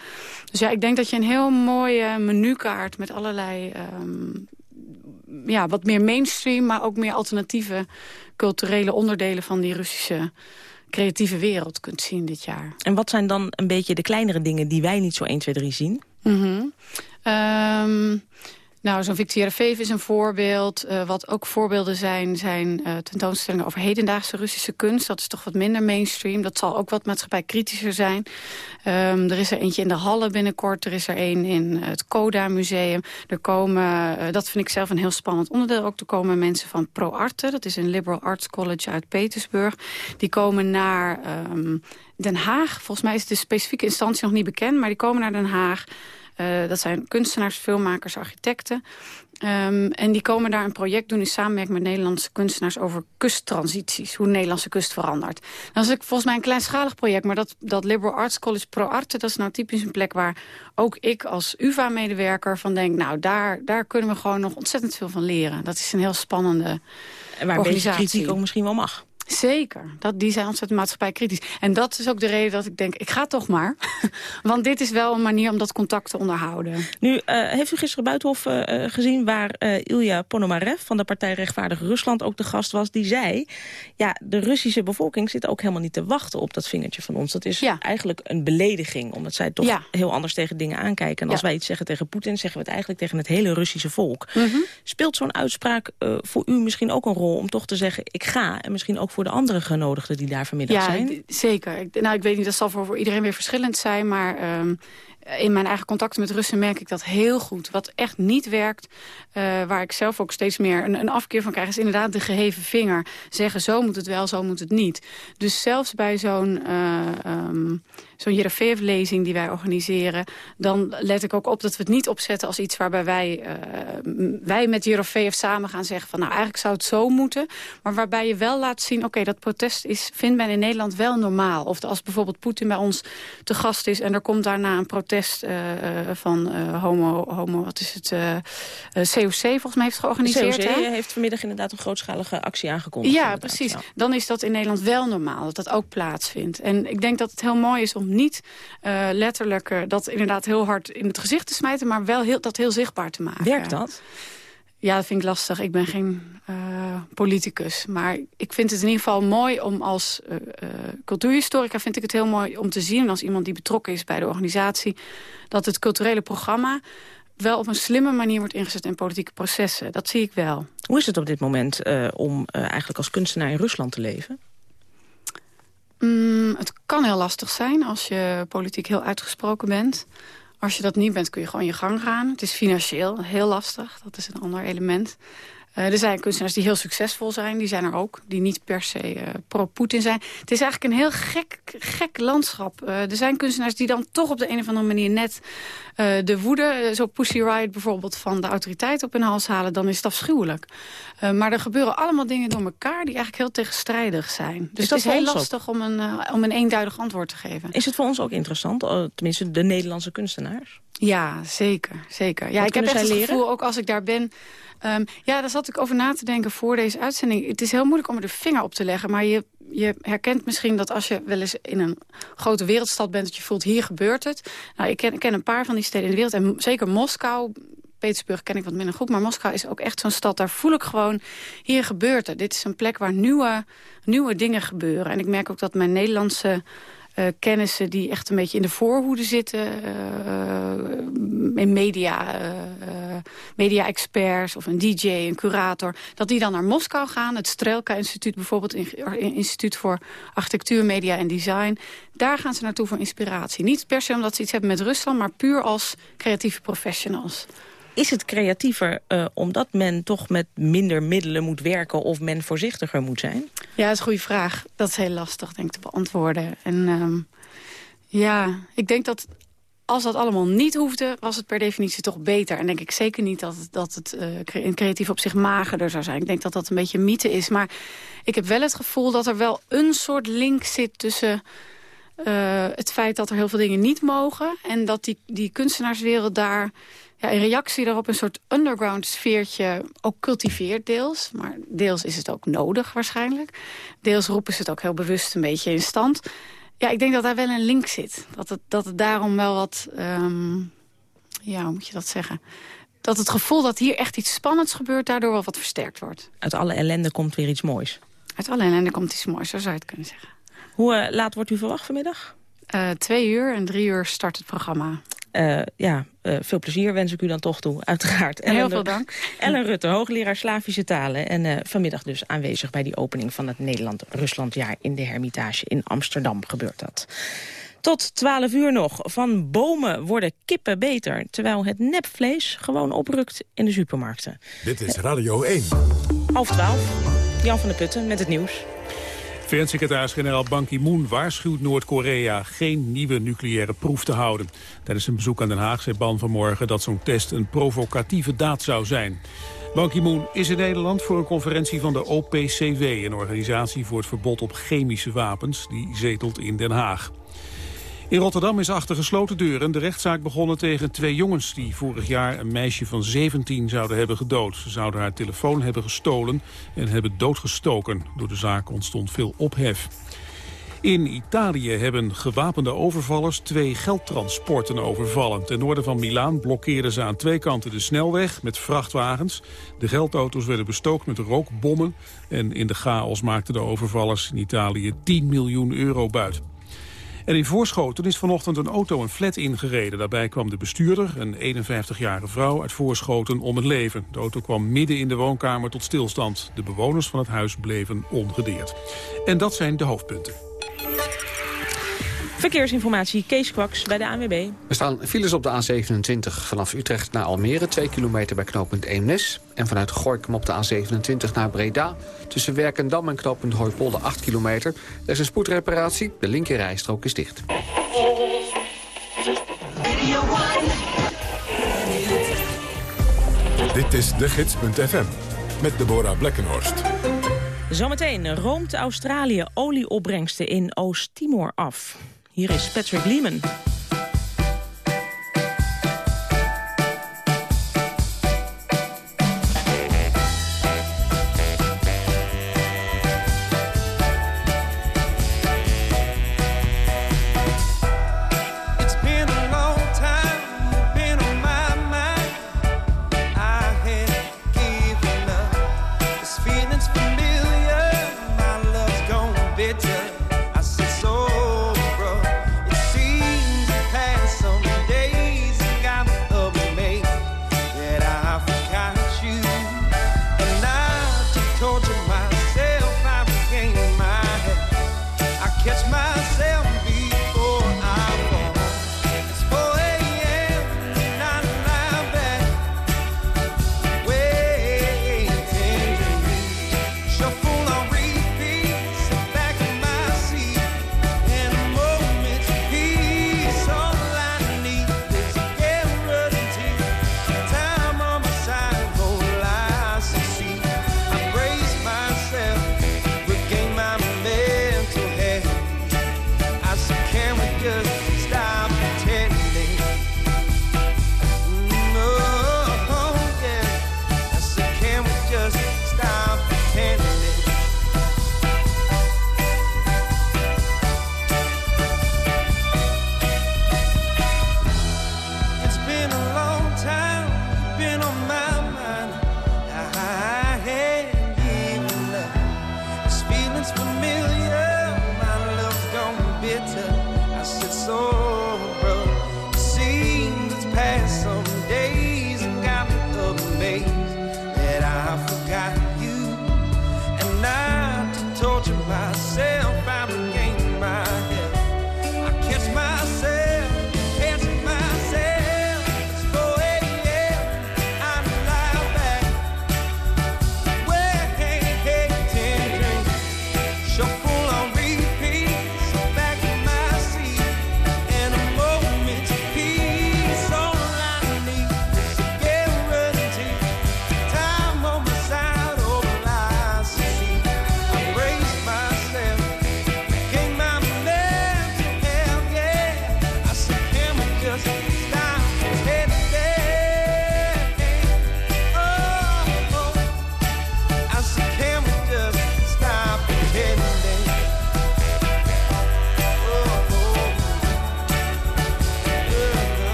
Dus ja, ik denk dat je een heel mooie menukaart met allerlei... Um, ja, wat meer mainstream, maar ook meer alternatieve culturele onderdelen van die Russische creatieve wereld kunt zien dit jaar. En wat zijn dan een beetje de kleinere dingen die wij niet zo 1, 2, 3 zien? Mm -hmm. um, Nou, zo'n Veef is een voorbeeld. Uh, wat ook voorbeelden zijn, zijn uh, tentoonstellingen over hedendaagse Russische kunst. Dat is toch wat minder mainstream. Dat zal ook wat maatschappij kritischer zijn. Um, er is er eentje in de Halle binnenkort. Er is er een in het Coda Museum. Er komen, uh, dat vind ik zelf een heel spannend onderdeel. Ook er komen mensen van ProArte. Dat is een liberal arts college uit Petersburg. Die komen naar um, Den Haag. Volgens mij is de specifieke instantie nog niet bekend. Maar die komen naar Den Haag. Uh, dat zijn kunstenaars, filmmakers, architecten. Um, en die komen daar een project doen in samenwerking met Nederlandse kunstenaars over kusttransities. Hoe de Nederlandse kust verandert. Dat is volgens mij een kleinschalig project, maar dat, dat Liberal Arts College Pro Arte, dat is nou typisch een plek waar ook ik als UvA-medewerker van denk, nou daar, daar kunnen we gewoon nog ontzettend veel van leren. Dat is een heel spannende en waar organisatie. een kritiek ook misschien wel mag. Zeker, dat, die zijn ontzettend maatschappijkritisch. En dat is ook de reden dat ik denk, ik ga toch maar. <laughs> Want dit is wel een manier om dat contact te onderhouden. Nu, uh, heeft u gisteren Buitenhof uh, gezien waar uh, Ilya Ponomarev... van de partij Rechtvaardig Rusland ook de gast was? Die zei, ja, de Russische bevolking zit ook helemaal niet te wachten op dat vingertje van ons. Dat is ja. eigenlijk een belediging, omdat zij toch ja. heel anders tegen dingen aankijken. En als ja. wij iets zeggen tegen Poetin, zeggen we het eigenlijk tegen het hele Russische volk. Mm -hmm. Speelt zo'n uitspraak voor u misschien ook een rol om toch te zeggen, ik ga... en misschien ook voor de andere genodigden die daar vanmiddag ja, zijn? zeker. Ik, nou, ik weet niet, dat zal voor, voor iedereen weer verschillend zijn, maar... Um, in mijn eigen contacten met Russen merk ik dat heel goed. Wat echt niet werkt, uh, waar ik zelf ook steeds meer een, een, afkeer van krijg... is inderdaad de geheven vinger. Zeggen, zo moet het wel, zo moet het niet. Dus zelfs bij zo'n uh, um, zo'n Jerefeev-lezing die wij organiseren... dan let ik ook op dat we het niet opzetten als iets waarbij wij, wij met Jerefeev samen gaan zeggen... van nou, eigenlijk zou het zo moeten. Maar waarbij je wel laat zien, oké, dat protest is, vindt men in Nederland wel normaal. Of als bijvoorbeeld Poetin bij ons te gast is... en er komt daarna een protest uh, van uh, homo, homo, wat is het, COC volgens mij heeft georganiseerd. De COC hè? heeft vanmiddag inderdaad een grootschalige actie aangekondigd. Ja, precies. Ja. Dan is dat in Nederland wel normaal, dat dat ook plaatsvindt. En ik denk dat het heel mooi is om niet letterlijk dat inderdaad heel hard in het gezicht te smijten... maar wel heel, dat heel zichtbaar te maken. Werkt dat? Ja, dat vind ik lastig. Ik ben geen uh, politicus. Maar ik vind het in ieder geval mooi om als uh, uh, cultuurhistorica... vind ik het heel mooi om te zien, als iemand die betrokken is bij de organisatie... dat het culturele programma wel op een slimme manier wordt ingezet in politieke processen. Dat zie ik wel. Hoe is het op dit moment om eigenlijk als kunstenaar in Rusland te leven? Mm, het kan heel lastig zijn als je politiek heel uitgesproken bent. Als je dat niet bent, kun je gewoon je gang gaan. Het is financieel heel lastig, dat is een ander element. Uh, er zijn kunstenaars die heel succesvol zijn, die zijn er ook. Die niet per se uh, pro-Poetin zijn. Het is eigenlijk een heel gek, gek landschap. Uh, er zijn kunstenaars die dan toch op de een of andere manier net de woede... zo Pussy Riot bijvoorbeeld van de autoriteit op hun hals halen. Dan is het afschuwelijk. maar er gebeuren allemaal dingen door elkaar die eigenlijk heel tegenstrijdig zijn. Dus het is heel lastig om een, om een eenduidig antwoord te geven. Is het voor ons ook interessant, tenminste de Nederlandse kunstenaars? Ja, zeker. zeker. Ja, Wat ik heb echt het leren? gevoel, ook als ik daar ben... Um, ja, daar zat ik over na te denken voor deze uitzending. Het is heel moeilijk om er de vinger op te leggen. Maar je, je herkent misschien dat als je wel eens in een grote wereldstad bent... dat je voelt, hier gebeurt het. Nou, ik ken, ik ken een paar van die steden in de wereld. En zeker Moskou, Petersburg ken ik wat minder goed. Maar Moskou is ook echt zo'n stad. Daar voel ik gewoon, hier gebeurt het. Dit is een plek waar nieuwe, nieuwe dingen gebeuren. En ik merk ook dat mijn Nederlandse... Uh, kennissen die echt een beetje in de voorhoede zitten. Uh, in media, uh, media-experts of een DJ, een curator. Dat die dan naar Moskou gaan. Het Strelka-instituut bijvoorbeeld, instituut voor architectuur, media en design. Daar gaan ze naartoe voor inspiratie. Niet per se omdat ze iets hebben met Rusland, maar puur als creatieve professionals. Is het creatiever omdat men toch met minder middelen moet werken... of men voorzichtiger moet zijn? Ja, dat is een goede vraag. Dat is heel lastig, denk ik, te beantwoorden. En um, ja, ik denk dat als dat allemaal niet hoefde, was het per definitie toch beter. En denk ik zeker niet dat het, dat het uh, in creatief op zich magerder zou zijn. Ik denk dat dat een beetje mythe is. Maar ik heb wel het gevoel dat er wel een soort link zit tussen... Uh, het feit dat er heel veel dingen niet mogen... en dat die, die kunstenaarswereld daar ja, in reactie daarop een soort underground sfeertje ook cultiveert deels. Maar deels is het ook nodig waarschijnlijk. Deels roepen ze het ook heel bewust een beetje in stand. Ja, ik denk dat daar wel een link zit. Dat het, dat het daarom wel wat... Um, ja, hoe moet je dat zeggen? Dat het gevoel dat hier echt iets spannends gebeurt... daardoor wel wat versterkt wordt. Uit alle ellende komt weer iets moois. Uit alle ellende komt iets moois, zo zou je het kunnen zeggen. Hoe uh, laat wordt u verwacht vanmiddag? Uh, twee uur en drie uur start het programma. Uh, ja, uh, veel plezier wens ik u dan toch toe, uiteraard. Heel Ellen, veel dank. <laughs> Ellen Rutte, hoogleraar Slavische talen. En uh, vanmiddag dus aanwezig bij die opening van het Nederland-Ruslandjaar... in de Hermitage in Amsterdam gebeurt dat. Tot 12 uur nog. Van bomen worden kippen beter... terwijl het nepvlees gewoon oprukt in de supermarkten. Dit is Radio 1. Half 12. Jan van der Putten met het nieuws. VN-secretaris-generaal Ban Ki-moon waarschuwt Noord-Korea geen nieuwe nucleaire proef te houden. Tijdens een bezoek aan Den Haag zei Ban vanmorgen dat zo'n test een provocatieve daad zou zijn. Ban Ki-moon is in Nederland voor een conferentie van de OPCW, een organisatie voor het verbod op chemische wapens, die zetelt in Den Haag. In Rotterdam is achter gesloten deuren de rechtszaak begonnen tegen twee jongens... die vorig jaar een meisje van 17 zouden hebben gedood. Ze zouden haar telefoon hebben gestolen en hebben doodgestoken. Door de zaak ontstond veel ophef. In Italië hebben gewapende overvallers twee geldtransporten overvallen. Ten noorden van Milaan blokkeerden ze aan twee kanten de snelweg met vrachtwagens. De geldauto's werden bestookt met rookbommen. En in de chaos maakten de overvallers in Italië 10 miljoen euro buit. En in Voorschoten is vanochtend een auto een flat ingereden. Daarbij kwam de bestuurder, een 51-jarige vrouw, uit Voorschoten om het leven. De auto kwam midden in de woonkamer tot stilstand. De bewoners van het huis bleven ongedeerd. En dat zijn de hoofdpunten. Verkeersinformatie, Kees Kwaks bij de ANWB. Er staan files op de A27 vanaf Utrecht naar Almere, 2 kilometer bij knooppunt Eemnes. En vanuit Gorkum op de A27 naar Breda. Tussen Werkendam en knooppunt Hooipolder 8 kilometer. Er is een spoedreparatie, de linkerrijstrook is dicht. Dit is de gids.fm met Deborah Blekkenhorst. Zometeen roomt Australië olieopbrengsten in Oost-Timor af. Hier is Patrick Lehman.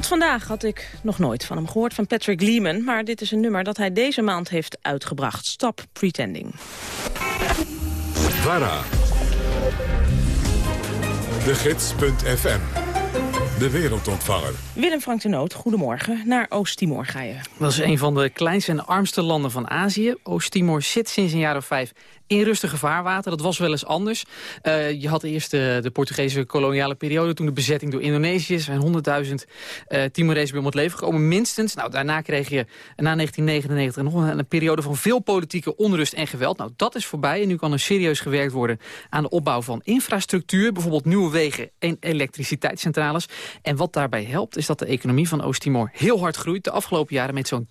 Tot vandaag had ik nog nooit van hem gehoord, van Patrick Lehman. Maar dit is een nummer dat hij deze maand heeft uitgebracht. Stop Pretending. VARA. De Gids.fm. De wereldontvanger. Willem Frank de Noot, goedemorgen. Naar Oost-Timor ga je. Dat is een van de kleinste en armste landen van Azië. Oost-Timor zit sinds een jaar of vijf in rustige vaarwater. Dat was wel eens anders. Uh, je had eerst de, de, Portugese koloniale periode... toen de bezetting door Indonesië zijn 100.000 uh, Timorezen bij om het leven gekomen. Minstens. Nou, daarna kreeg je na 1999 nog een, een, periode van veel politieke onrust en geweld. Nou, dat is voorbij en nu kan er serieus gewerkt worden... aan de opbouw van infrastructuur. Bijvoorbeeld nieuwe wegen en elektriciteitscentrales. En wat daarbij helpt is dat de economie van Oost-Timor heel hard groeit... de afgelopen jaren met zo'n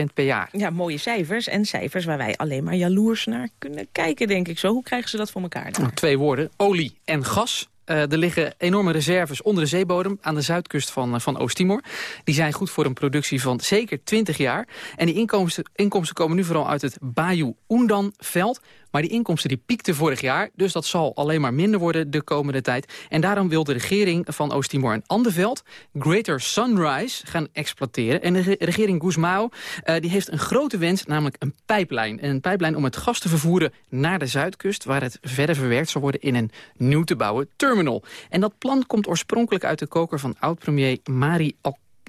10% per jaar. Ja, mooie cijfers en cijfers waar wij alleen maar jaloers naar kunnen kijken kijken, denk ik zo. Hoe krijgen ze dat voor elkaar? Nou, twee woorden, olie en gas. Uh, er liggen enorme reserves onder de zeebodem aan de zuidkust van, uh, van Oost-Timor. Die zijn goed voor een productie van zeker 20 jaar. En die inkomsten, inkomsten komen nu vooral uit het Bayou Undan-veld. Maar die inkomsten die piekten vorig jaar, dus dat zal alleen maar minder worden de komende tijd. En daarom wil de regering van Oost-Timor een ander veld, Greater Sunrise, gaan exploiteren. En de regering Guzmao uh, die heeft een grote wens, namelijk een pijplijn. Een pijplijn om het gas te vervoeren naar de zuidkust, waar het verder verwerkt zal worden in een nieuw te bouwen terminal. En dat plan komt oorspronkelijk uit de koker van oud-premier Mari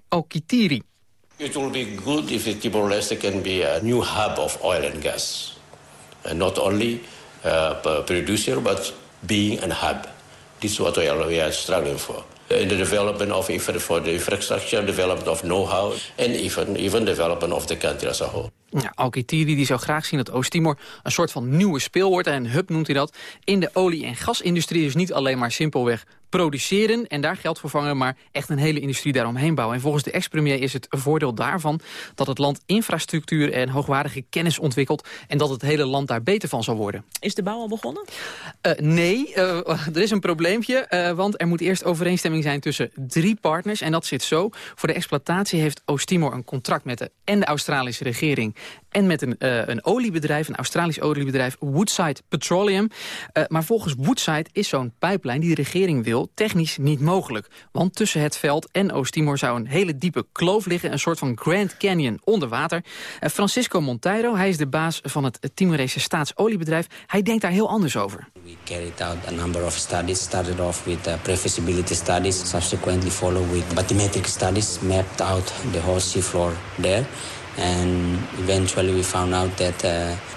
Alkitiri. It will be good if Timor-Leste can be a new hub of oil and gas. And not only uh, producer, but being a hub. This is what we are, struggling for. In the development of for the infrastructure, development of know-how, and even, even development of the country as a whole. Ja, Alkitiri die zou graag zien dat Oost-Timor een soort van nieuwe speelwoord, en hub noemt hij dat, in de olie- en gasindustrie. Dus niet alleen maar simpelweg produceren en daar geld voor vangen... maar echt een hele industrie daaromheen bouwen. En volgens de ex-premier is het voordeel daarvan... dat het land infrastructuur en hoogwaardige kennis ontwikkelt... en dat het hele land daar beter van zal worden. Is de bouw al begonnen? Uh, nee, uh, <laughs> er is een probleempje, uh, want er moet eerst overeenstemming zijn tussen drie partners. En dat zit zo. Voor de exploitatie heeft Oost-Timor een contract met de en de Australische regering en met een, uh, een oliebedrijf, een Australisch oliebedrijf, Woodside Petroleum. Uh, maar volgens Woodside is zo'n pijplijn die de regering wil technisch niet mogelijk. Want tussen het veld en Oost-Timor zou een hele diepe kloof liggen, een soort van Grand Canyon onder water. Uh, Francisco Monteiro, hij is de baas van het Timorese staatsoliebedrijf. Hij denkt daar heel anders over. We carried out a number of studies, started off with uh, pre-feasibility studies, subsequently followed with bathymetric studies, mapped out the whole seafloor there. And eventually we found out that uh,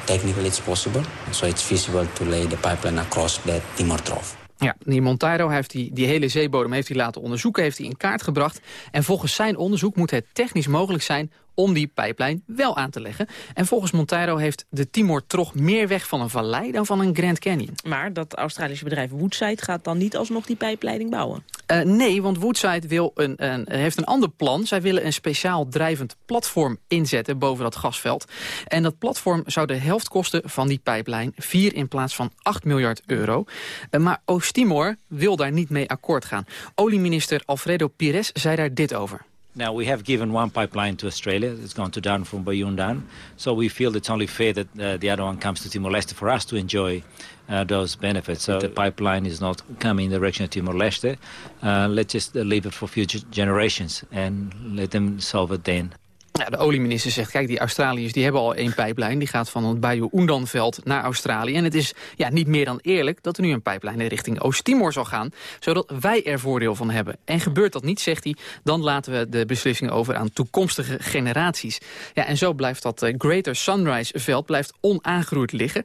technically it's possible. So it's feasible to lay the pipeline across that Timor Trough. Ja, die Monteiro heeft die hele zeebodem heeft hij laten onderzoeken, heeft hij in kaart gebracht. En volgens zijn onderzoek moet het technisch mogelijk zijn om die pijplijn wel aan te leggen. En volgens Monteiro heeft de Timor-trog meer weg van een vallei dan van een Grand Canyon. Maar dat Australische bedrijf Woodside gaat dan niet alsnog die pijpleiding bouwen? Uh, nee, want Woodside wil een, een, heeft een ander plan. Zij willen een speciaal drijvend platform inzetten boven dat gasveld. En dat platform zou de helft kosten van die pijplijn. 4 in plaats van 8 miljard euro. Uh, maar Oost-Timor wil daar niet mee akkoord gaan. Olieminister Alfredo Pires zei daar dit over. Now, we have given one pipeline to Australia. It's gone to down from Bayundan. So we feel it's only fair that uh, the other one comes to Timor-Leste for us to enjoy uh, those benefits. So the pipeline is not coming in the direction of Timor-Leste. Uh, let's just leave it for future generations and let them solve it then. Ja, de olieminister zegt, kijk, die Australiërs die hebben al één pijplijn. Die gaat van het Bayou Undanveld naar Australië. En het is ja, niet meer dan eerlijk dat er nu een pijplijn richting Oost-Timor zal gaan. Zodat wij er voordeel van hebben. En gebeurt dat niet, zegt hij, dan laten we de beslissing over aan toekomstige generaties. Ja, en zo blijft dat uh, Greater Sunrise veld blijft onaangeroerd liggen.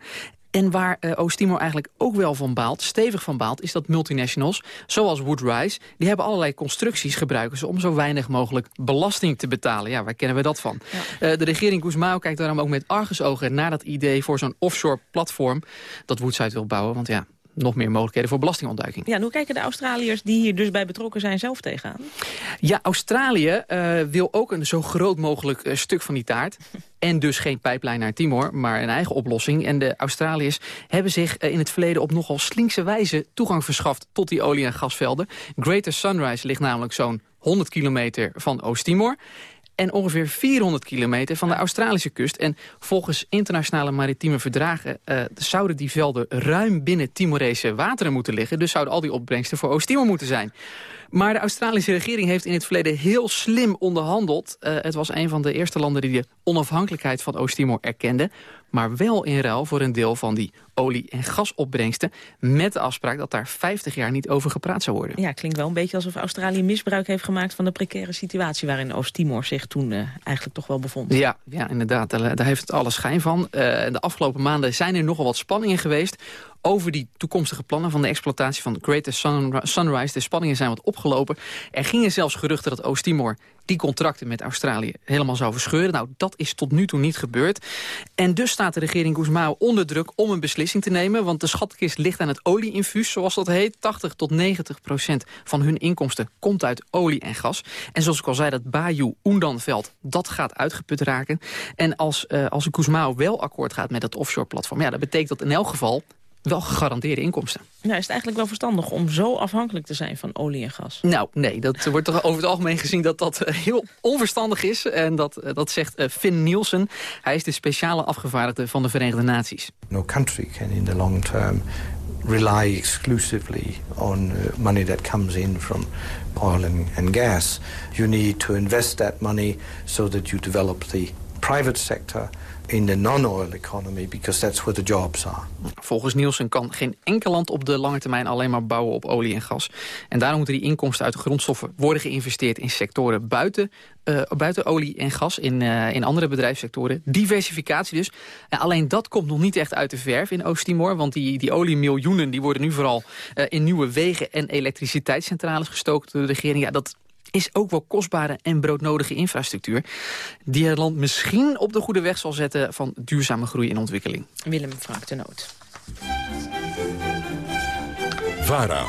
En waar uh, Oost-Timor eigenlijk ook wel van baalt, stevig van baalt... is dat multinationals, zoals Woodrise... die hebben allerlei constructies gebruiken ze... om zo weinig mogelijk belasting te betalen. Ja, waar kennen we dat van? Ja. Uh, de regering Guzmao kijkt daarom ook met argusogen... naar dat idee voor zo'n offshore platform... dat Woodside wil bouwen, want ja nog meer mogelijkheden voor belastingontduiking. Ja, hoe kijken de Australiërs die hier dus bij betrokken zijn zelf tegenaan? Ja, Australië uh, wil ook een zo groot mogelijk uh, stuk van die taart. <laughs> En dus geen pijplijn naar Timor, maar een eigen oplossing. En de Australiërs hebben zich uh, in het verleden op nogal slinkse wijze toegang verschaft tot die olie- en gasvelden. Greater Sunrise ligt namelijk zo'n 100 kilometer van Oost-Timor. En ongeveer 400 kilometer van de Australische kust. En volgens internationale maritieme verdragen uh, zouden die velden ruim binnen Timorese wateren moeten liggen. Dus zouden al die opbrengsten voor Oost-Timor moeten zijn. Maar de Australische regering heeft in het verleden heel slim onderhandeld. Uh, het was een van de eerste landen die de onafhankelijkheid van Oost-Timor erkende. Maar wel in ruil voor een deel van die olie- en gasopbrengsten... met de afspraak dat daar 50 jaar niet over gepraat zou worden. Ja, klinkt wel een beetje alsof Australië misbruik heeft gemaakt... van de precaire situatie waarin Oost-Timor zich toen uh, eigenlijk toch wel bevond. Ja, ja inderdaad. Daar, daar heeft het alle schijn van. Uh, de afgelopen maanden zijn er nogal wat spanningen geweest over die toekomstige plannen van de exploitatie van Greater Sunrise. De spanningen zijn wat opgelopen. Er gingen zelfs geruchten dat Oost-Timor die contracten met Australië helemaal zou verscheuren. Nou, dat is tot nu toe niet gebeurd. En dus staat de regering Guzmao onder druk om een beslissing te nemen. Want de schatkist ligt aan het olieinfuus, zoals dat heet. 80 tot 90 procent van hun inkomsten komt uit olie en gas. En zoals ik al zei, dat Bayou Oendanveld, dat gaat uitgeput raken. En als, uh, als Guzmao wel akkoord gaat met het offshore-platform... ja, dat betekent dat in elk geval wel gegarandeerde inkomsten. Nou, is het eigenlijk wel verstandig om zo afhankelijk te zijn van olie en gas? Nou, nee, dat wordt toch over het algemeen gezien dat dat eh, heel onverstandig is. En dat, eh, dat zegt Finn Nielsen. Hij is de speciale afgevaardigde van de Verenigde Naties. No country can in the long term rely exclusively on money that comes in from oil and, and gas. You need to invest that money so that you develop the private sector in de non-oil economy, because that's where the jobs are. Volgens Nielsen kan geen enkel land op de lange termijn alleen maar bouwen op olie en gas. En daarom moeten die inkomsten uit de grondstoffen worden geïnvesteerd in sectoren buiten, uh, buiten olie en gas, in, uh, in andere bedrijfssectoren. Diversificatie dus. En alleen dat komt nog niet echt uit de verf in Oost-Timor, want die, die oliemiljoenen die worden nu vooral uh, in nieuwe wegen en elektriciteitscentrales gestoken door de regering. Ja, dat is ook wel kostbare en broodnodige infrastructuur... die het land misschien op de goede weg zal zetten van duurzame groei en ontwikkeling. Willem Frank de Noot. VARA.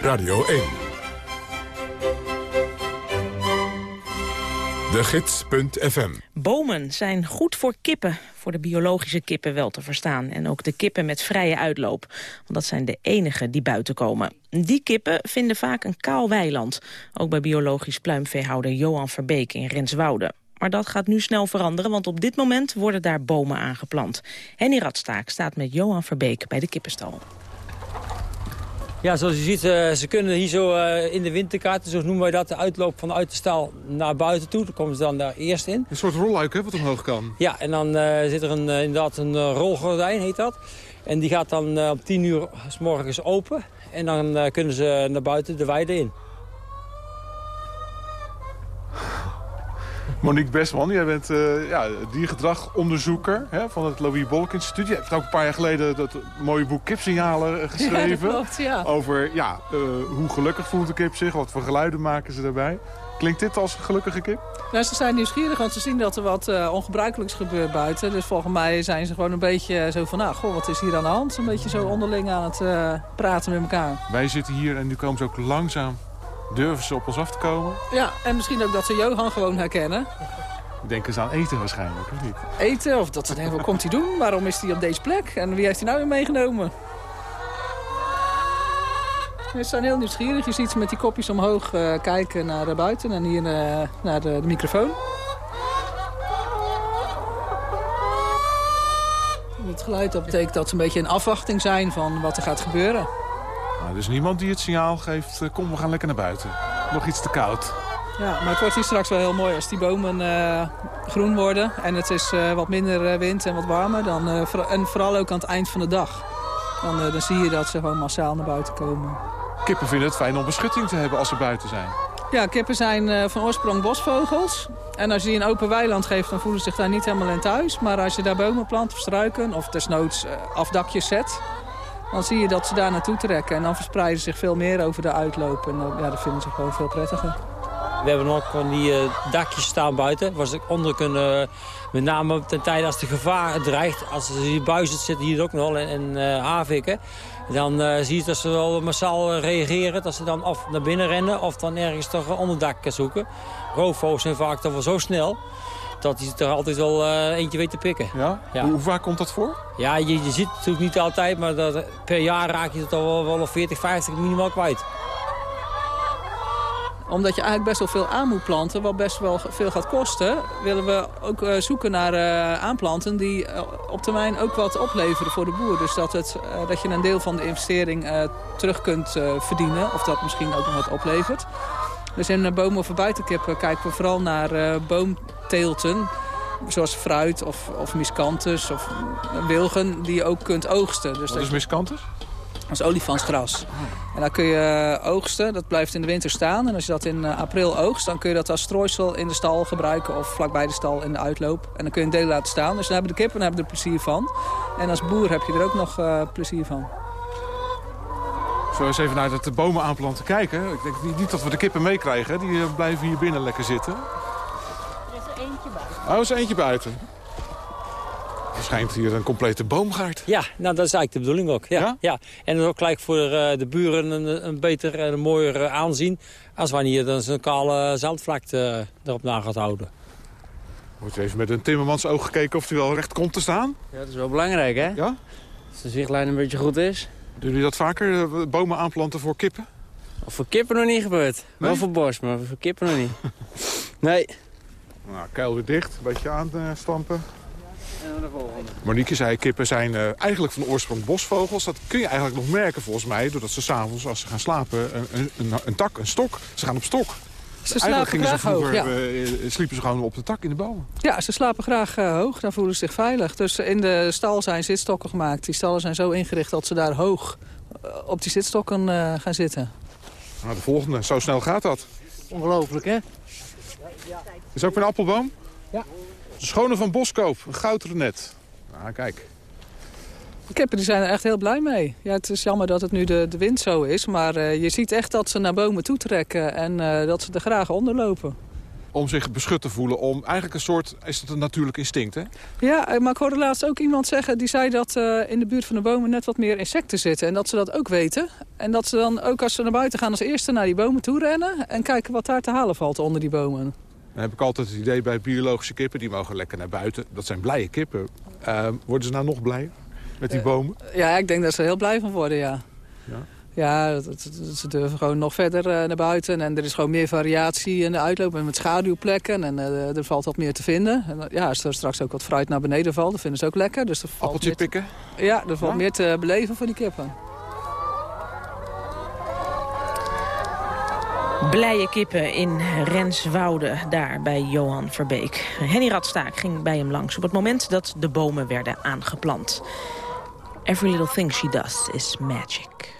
Radio 1. De Gids.fm. Bomen zijn goed voor kippen, voor de biologische kippen wel te verstaan. En ook de kippen met vrije uitloop. Want dat zijn de enige die buiten komen. Die kippen vinden vaak een kaal weiland. Ook bij biologisch pluimveehouder Johan Verbeek in Renswoude. Maar dat gaat nu snel veranderen, want op dit moment worden daar bomen aangeplant. Henny Radstaak staat met Johan Verbeek bij de kippenstal. Ja, zoals je ziet, uh, ze kunnen hier zo uh, in de winterkaarten, zo noemen wij dat, de uitloop vanuit de stal naar buiten toe. Daar komen ze dan daar eerst in. Een soort rolluik, hè, wat omhoog kan. Ja, en dan uh, zit er een, inderdaad een rolgordijn, heet dat. En die gaat dan om 10 uur s morgens open. En dan kunnen ze naar buiten de weide in. Monique Bestman, jij bent uh, ja, diergedragonderzoeker hè, van het Louis Bolk Instituut. Je hebt ook een paar jaar geleden dat mooie boek Kipsignalen geschreven. <laughs> Ja, dat klopt, ja. Over ja, uh, hoe gelukkig voelt de kip zich, wat voor geluiden maken ze daarbij. Klinkt dit als een gelukkige kip? Nou, ze zijn nieuwsgierig, want ze zien dat er wat uh, ongebruikelijks gebeurt buiten. Dus volgens mij zijn ze gewoon een beetje zo van, nou, goh, wat is hier aan de hand? Een beetje zo onderling aan het praten met elkaar. Wij zitten hier en nu komen ze ook langzaam Durven ze op ons af te komen? Ja, en misschien ook dat ze Johan gewoon herkennen. Denken ze aan eten waarschijnlijk, of niet? Eten, of dat ze denken, wat komt hij doen? Waarom is hij op deze plek? En wie heeft hij nou weer meegenomen? Ze zijn heel nieuwsgierig. Je ziet ze met die kopjes omhoog uh, kijken naar buiten en hier uh, naar de, de microfoon. Het geluid dat betekent dat ze een beetje in afwachting zijn van wat er gaat gebeuren. Nou, er is niemand die het signaal geeft, kom we gaan lekker naar buiten. Nog iets te koud. Ja, maar het wordt hier straks wel heel mooi als die bomen uh, groen worden. En het is uh, wat minder wind en wat warmer. Dan, uh, en vooral ook aan het eind van de dag. Dan, dan zie je dat ze gewoon massaal naar buiten komen. Kippen vinden het fijn om beschutting te hebben als ze buiten zijn. Ja, kippen zijn van oorsprong bosvogels. En als je die een open weiland geeft, dan voelen ze zich daar niet helemaal in thuis. Maar als je daar bomen plant of struiken of desnoods afdakjes zet dan zie je dat ze daar naartoe trekken. En dan verspreiden ze zich veel meer over de uitloop. En ja, dat vinden ze gewoon veel prettiger. We hebben nog van die uh, dakjes staan buiten. Waar ze onder kunnen, met name ten tijde als de gevaar dreigt. Als ze hier buizen zitten hier ook nog en uh, haviken. Dan uh, zie je dat ze wel massaal reageren. Dat ze dan of naar binnen rennen of dan ergens toch een onderdak zoeken. Roofvogels zijn vaak toch wel zo snel dat hij er altijd wel uh, eentje weet te pikken. Ja? ja? Hoe, vaak komt dat voor? Ja, je, je ziet het natuurlijk niet altijd, maar dat, per jaar raak je het al wel, wel 40, 50 minimaal kwijt. omdat je eigenlijk best wel veel aan moet planten, wat best wel veel gaat kosten... willen we ook uh, zoeken naar uh, aanplanten die uh, op termijn ook wat opleveren voor de boer. Dus dat, het, dat je een deel van de investering terug kunt verdienen. Of dat misschien ook nog wat oplevert. Dus in bomen- of buitenkippen kijken we vooral naar boomteelten zoals fruit of, of miscanthus of wilgen die je ook kunt oogsten. Dus Wat is miscanthus? Dat is olifantsgras. En dan kun je eh, oogsten, dat blijft in de winter staan. En als je dat in eh, april oogst, dan kun je dat als strooisel in de stal gebruiken... of vlakbij de stal in de uitloop. En dan kun je een deel laten staan. Dus dan hebben de kippen hebben er plezier van. En als boer heb je er ook nog uh, plezier van. We eens even naar het bomen aanplanten kijken? Ik denk niet dat we de kippen meekrijgen. Die blijven hier binnen lekker zitten. Er is er eentje buiten. Oh, er is er eentje buiten. Er schijnt hier een complete boomgaard. Ja, nou dat is eigenlijk de bedoeling ook. Ja, ja? En dan ook gelijk voor uh, de buren een, een beter en een mooier uh, aanzien... als wanneer dan zo'n kale zandvlakte uh, erop na gaat houden. Wordt even met een timmermans oog gekeken of hij wel recht komt te staan? Ja, dat is wel belangrijk, hè? Ja? Als de zichtlijn een beetje goed is. Doen jullie dat vaker, bomen aanplanten voor kippen? Of voor kippen nog niet gebeurd. Nee? Wel voor bos, maar voor kippen nog niet. <laughs> nee. Nou, kuil weer dicht, een beetje aanstampen. En de volgende. Monique zei, kippen zijn uh, eigenlijk van oorsprong bosvogels. Dat kun je eigenlijk nog merken volgens mij... doordat ze s'avonds, als ze gaan slapen, een, een, een, tak, een stok... ze gaan op stok. Ze eigenlijk gingen ze vroeger, hoog, ja. uh, sliepen ze gewoon op de tak in de bomen. Ja, ze slapen graag uh, hoog. Dan voelen ze zich veilig. Dus in de stal zijn zitstokken gemaakt. Die stallen zijn zo ingericht dat ze daar hoog op die zitstokken gaan zitten. Nou, de volgende. Zo snel gaat dat. Ongelooflijk, hè? Is ook een appelboom? Ja. De schone van Boskoop, een goudrenet. Nou, kijk. De kippen die zijn er echt heel blij mee. Ja, het is jammer dat het nu de, de wind zo is. Maar uh, je ziet echt dat ze naar bomen toe trekken en uh, dat ze er graag onder lopen. Om zich beschut te voelen, om eigenlijk een soort... Is het een natuurlijk instinct, hè? Ja, eh, maar ik hoorde laatst ook iemand zeggen... die zei dat uh, in de buurt van de bomen net wat meer insecten zitten. En dat ze dat ook weten. En dat ze dan ook als ze naar buiten gaan als eerste naar die bomen toe rennen... en kijken wat daar te halen valt onder die bomen. Dan heb ik altijd het idee bij biologische kippen, die mogen lekker naar buiten. Dat zijn blije kippen. Uh, worden ze nou nog blijer met die bomen? Ja, ik denk dat ze er heel blij van worden, ja. Ja, ja ze durven gewoon nog verder uh, naar buiten. En er is gewoon meer variatie in de uitloop en met schaduwplekken. En er valt wat meer te vinden. En, ja, als er straks ook wat fruit naar beneden valt, dan vinden ze ook lekker. Dus er valt Appeltje pikken? Te, ja, er valt ja? meer te beleven voor die kippen. Blije kippen in Renswoude, daar bij Johan Verbeek. Henny Radstaak ging bij hem langs op het moment dat de bomen werden aangeplant. Every little thing she does is magic.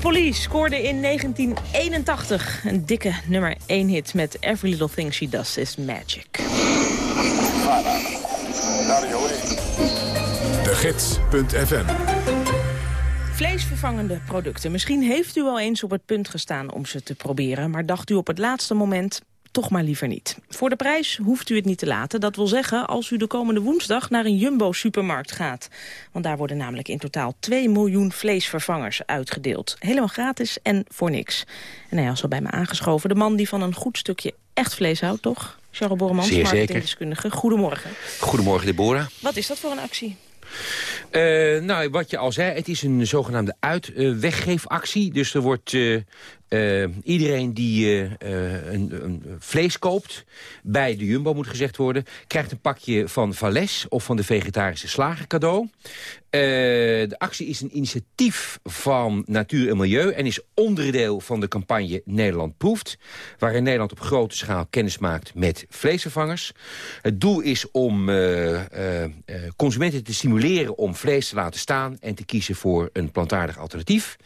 Police scoorde in 1981 een dikke nummer 1 hit met Every Little Thing She Does Is Magic. De Gids.fm Vleesvervangende producten. Misschien heeft u wel eens op het punt gestaan om ze te proberen... maar dacht u op het laatste moment, toch maar liever niet. Voor de prijs hoeft u het niet te laten. Dat wil zeggen als u de komende woensdag naar een Jumbo-supermarkt gaat. Want daar worden namelijk in totaal 2 miljoen vleesvervangers uitgedeeld. Helemaal gratis en voor niks. En hij was al bij me aangeschoven. De man die van een goed stukje echt vlees houdt, toch? Charles zeker. marketingdeskundige. Goedemorgen. Goedemorgen, Deborah. Wat is dat voor een actie? Uh, nou, wat je al zei, het is een zogenaamde uitweggeefactie. dus er wordt uh, uh, iedereen die een, een, vlees koopt, bij de Jumbo moet gezegd worden... krijgt een pakje van Vales of van de vegetarische slager cadeau. de actie is een initiatief van Natuur en Milieu... en is onderdeel van de campagne Nederland Proeft... waarin Nederland op grote schaal kennis maakt met vleesvervangers. Het doel is om consumenten te stimuleren om vlees te laten staan... en te kiezen voor een plantaardig alternatief.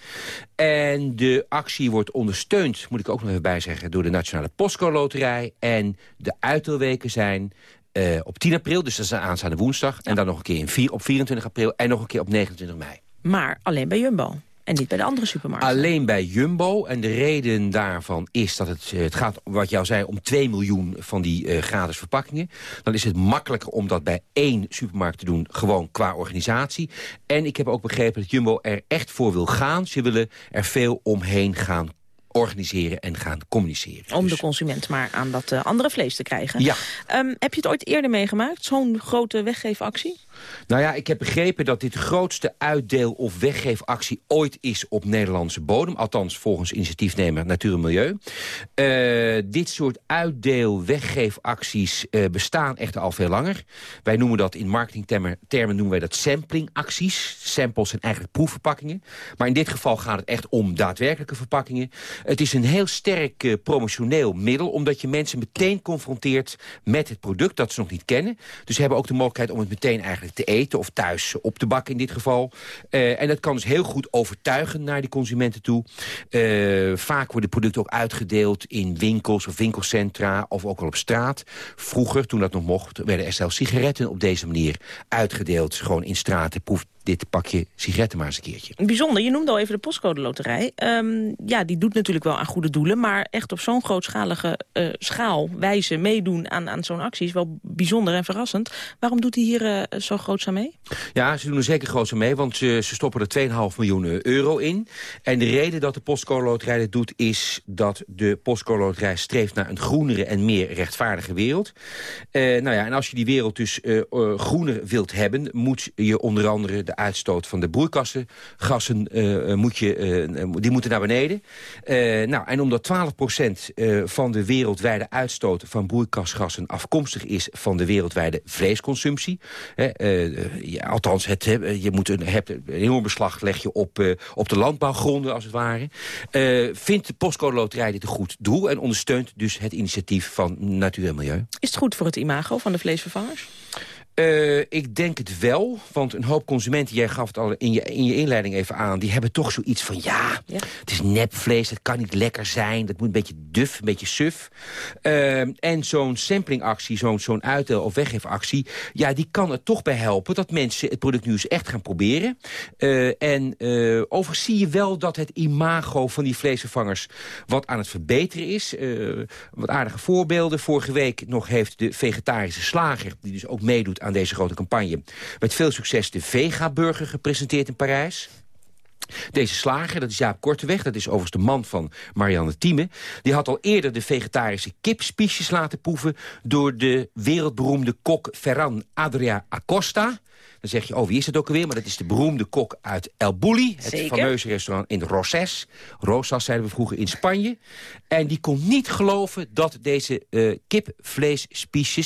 En de actie wordt ondersteund, moet ik ook nog even bijzeggen... door de Nationale Postcode Loterij. En de uitdeelweken zijn uh, op 10 april, dus dat is aanstaande woensdag. En dan nog een keer in vier, op 24 april en nog een keer op 29 mei. Maar alleen bij Jumbo? En niet bij de andere supermarkten? Alleen bij Jumbo. En de reden daarvan is dat het, het gaat, wat jou zei, om 2 miljoen van die uh, gratis verpakkingen. Dan is het makkelijker om dat bij één supermarkt te doen, gewoon qua organisatie. En ik heb ook begrepen dat Jumbo er echt voor wil gaan. Ze willen er veel omheen gaan organiseren en gaan communiceren. Om de consument maar aan dat uh, andere vlees te krijgen. Ja. Um, heb je het ooit eerder meegemaakt, zo'n grote weggeefactie? Nou ja, ik heb begrepen dat dit de grootste uitdeel- of weggeefactie ooit is op Nederlandse bodem. Althans, volgens initiatiefnemer Natuur en Milieu. Uh, dit soort uitdeel-weggeefacties uh, bestaan echter al veel langer. Wij noemen dat in marketingtermen noemen wij dat samplingacties. Samples zijn eigenlijk proefverpakkingen. Maar in dit geval gaat het echt om daadwerkelijke verpakkingen. Het is een heel sterk uh, promotioneel middel... omdat je mensen meteen confronteert met het product dat ze nog niet kennen. Dus ze hebben ook de mogelijkheid om het meteen eigenlijk te eten... of thuis op te bakken in dit geval. Uh, en dat kan dus heel goed overtuigen naar die consumenten toe. Uh, vaak worden producten ook uitgedeeld in winkels of winkelcentra... of ook al op straat. Vroeger, toen dat nog mocht, werden er zelfs sigaretten op deze manier uitgedeeld. Gewoon in straten, proef dit pakje sigaretten maar eens een keertje. Bijzonder, je noemde al even de postcode loterij. Um, ja, die doet natuurlijk wel aan goede doelen... maar echt op zo'n grootschalige uh, schaal wijze meedoen aan, aan zo'n actie... is wel bijzonder en verrassend. Waarom doet hij hier uh, zo groots aan mee? Ja, ze doen er zeker groots aan mee, want ze, ze stoppen er 2,5 miljoen euro in. En de reden dat de postcode loterij dit doet... is dat de postcode loterij streeft naar een groenere en meer rechtvaardige wereld. Uh, nou ja, en als je die wereld dus groener wilt hebben... moet je onder andere de uitstoot van de broeikassengassen uh, moet je, uh, die moeten naar beneden. Nou, en omdat 12% van de wereldwijde uitstoot van broeikasgassen afkomstig is van de wereldwijde vleesconsumptie. Althans, het, je moet een, hebt een enorm beslag leg je op, op de landbouwgronden als het ware. vindt de postcode loterij dit een goed doel en ondersteunt dus het initiatief van Natuur en Milieu. Is het goed voor het imago van de vleesvervangers? Uh, ik denk het wel, want een hoop consumenten, jij gaf het al in je, in je inleiding even aan... die hebben toch zoiets van, ja, ja. het is nepvlees, het kan niet lekker zijn... dat moet een beetje duf, een beetje suf. Uh, en zo'n samplingactie, zo'n zo'n uitdeel- of weggeefactie... ja, die kan er toch bij helpen dat mensen het product nu eens echt gaan proberen. Uh, en overigens zie je wel dat het imago van die vleesvervangers... wat aan het verbeteren is. wat aardige voorbeelden. Vorige week nog heeft de vegetarische slager... die dus ook meedoet aan aan deze grote campagne. Met veel succes de Vega-burger gepresenteerd in Parijs. Deze slager, dat is Jaap Korteweg, dat is overigens de man van Marianne Thieme... die had al eerder de vegetarische kipspiesjes laten proeven... door de wereldberoemde kok Ferran Adria Acosta... Dan zeg je, oh, wie is het ook alweer? Maar dat is de beroemde kok uit El Bulli. Het Zeker. fameuze restaurant in Roses. Rosas zeiden we vroeger in Spanje. En die kon niet geloven dat deze uh,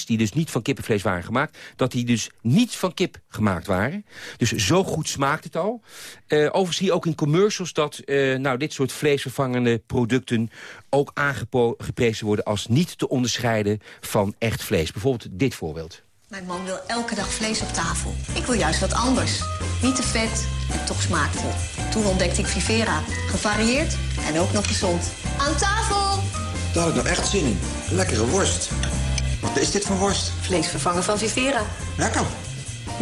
die dus niet van kippenvlees waren gemaakt... dat die dus niet van kip gemaakt waren. Dus zo goed smaakt het al. Uh, overigens zie je ook in commercials dat uh, nou, dit soort vleesvervangende producten... ook aangeprezen worden als niet te onderscheiden van echt vlees. Bijvoorbeeld dit voorbeeld. Mijn man wil elke dag vlees op tafel. Ik wil juist wat anders. Niet te vet en toch smaakvol. Toen ontdekte ik Vivera. Gevarieerd en ook nog gezond. Aan tafel! Daar had ik nou echt zin in. Lekkere worst. Wat is dit voor worst? Vleesvervanger van Vivera. Lekker.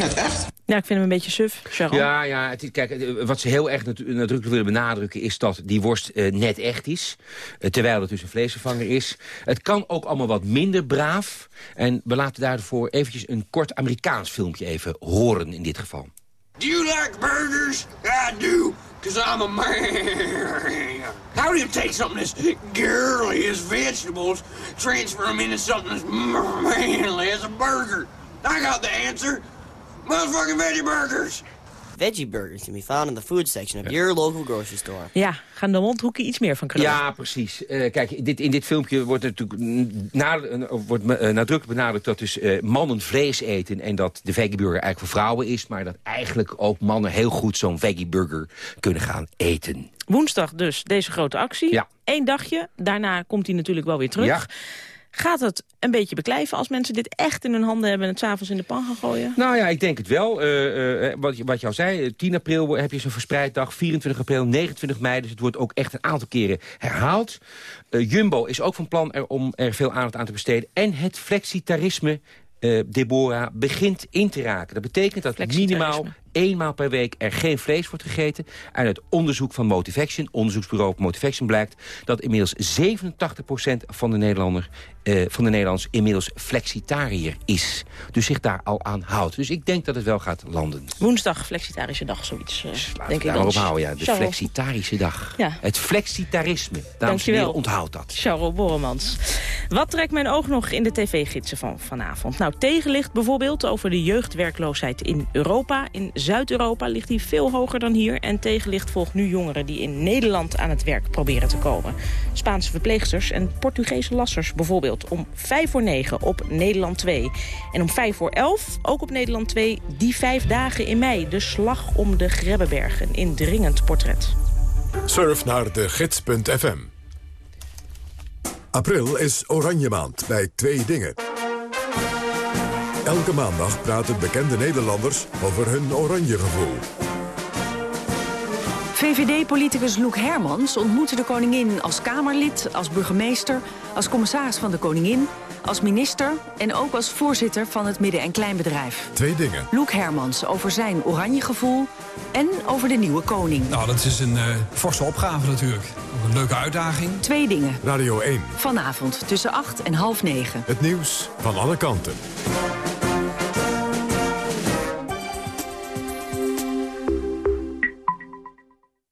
Net echt. Ja, ik vind hem een beetje suf, Sharon. Ja, ja het, kijk, eh, wat ze heel erg nadrukkelijk willen benadrukken... is dat die worst eh, net echt is. eh, terwijl het dus een vleesvervanger is. Het kan ook allemaal wat minder braaf. En we laten daarvoor eventjes een kort Amerikaans filmpje even horen in dit geval. Do you like burgers? I do, because I'm a man. How do you take something as girly as vegetables, transfer them into something as manly as a burger? I got the answer. Motherfucking veggie burgers. Veggie burgers can be found in the food section of your local grocery store. Ja, gaan de mondhoeken iets meer van krullen. Ja, precies. Eh, kijk, dit, in dit filmpje wordt natuurlijk na, eh, wordt, eh, nadrukkelijk benadrukt... dat dus eh, mannen vlees eten en dat de veggieburger eigenlijk voor vrouwen is... maar dat eigenlijk ook mannen heel goed zo'n veggieburger kunnen gaan eten. Woensdag dus deze grote actie. Ja. Eén dagje, daarna komt hij natuurlijk wel weer terug. Ja. Gaat het een beetje beklijven als mensen dit echt in hun handen hebben... en het s'avonds in de pan gaan gooien? Nou ja, ik denk het wel. Eh, eh, wat, je- wat jou zei, eh, 10 april heb je zo'n verspreid dag, 24 april, 29 mei. Dus het wordt ook echt een aantal keren herhaald. Jumbo is ook van plan er, om er veel aandacht aan te besteden. En het flexitarisme, eh, Deborah, begint in te raken. Dat betekent dat minimaal eenmaal per week er geen vlees wordt gegeten. En uit onderzoek van Motivaction, onderzoeksbureau Motivaction blijkt... dat inmiddels 87% van de, Nederlander, eh, van de Nederlanders inmiddels flexitariër is. Dus zich daar al aan houdt. Dus ik denk dat het wel gaat landen. Woensdag, flexitarische dag, zoiets. eh, denk ik we daar dan. maar op houden, ja. De Charles- flexitarische dag. Ja. Het flexitarisme. Dames en heren, onthoud dat. Charles Borremans. Wat trekt mijn oog nog in de tv-gidsen van vanavond? Nou, tegenlicht bijvoorbeeld over de jeugdwerkloosheid in Europa. In Zuid-Europa ligt die veel hoger dan hier. En tegenlicht volgt nu jongeren die in Nederland aan het werk proberen te komen. Spaanse verpleegsters en Portugese lassers bijvoorbeeld. Om vijf voor negen op Nederland 2. En om vijf voor elf, ook op Nederland 2, die vijf dagen in mei. De slag om de Grebbeberg. Een indringend portret. Surf naar de gids.fm. April is Oranje Maand bij Twee Dingen. Elke maandag praten bekende Nederlanders over hun oranje gevoel. VVD-politicus Loek Hermans ontmoette de koningin als Kamerlid, als burgemeester, als commissaris van de koningin, als minister en ook als voorzitter van het midden- en kleinbedrijf. Twee Dingen. Loek Hermans over zijn oranje gevoel en over de nieuwe koning. Nou, dat is een eh, forse opgave natuurlijk. Ook een leuke uitdaging. Twee dingen. Radio 1. Vanavond tussen 8 en half negen. Het nieuws van alle kanten.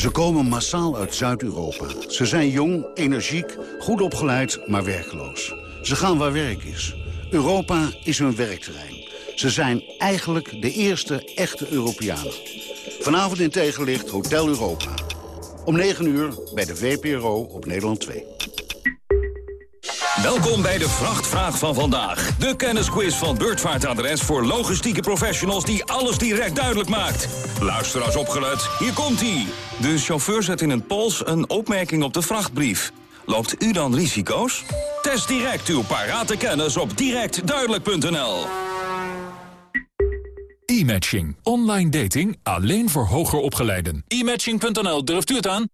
Ze komen massaal uit Zuid-Europa. Ze zijn jong, energiek, goed opgeleid, maar werkloos. Ze gaan waar werk is. Europa is hun werkterrein. Ze zijn eigenlijk de eerste echte Europeanen. Vanavond in tegenlicht Hotel Europa. Om 9 uur bij de VPRO op Nederland 2. Welkom bij de Vrachtvraag van vandaag. De kennisquiz van Beurtvaartadres voor logistieke professionals die alles direct duidelijk maakt. Luisteraars opgelet, hier komt-ie. De chauffeur zet in een pols een opmerking op de vrachtbrief. Loopt u dan risico's? Test direct uw parate kennis op directduidelijk.nl. E-matching. Online dating alleen voor hoger opgeleiden. E-matching.nl, durft u het aan?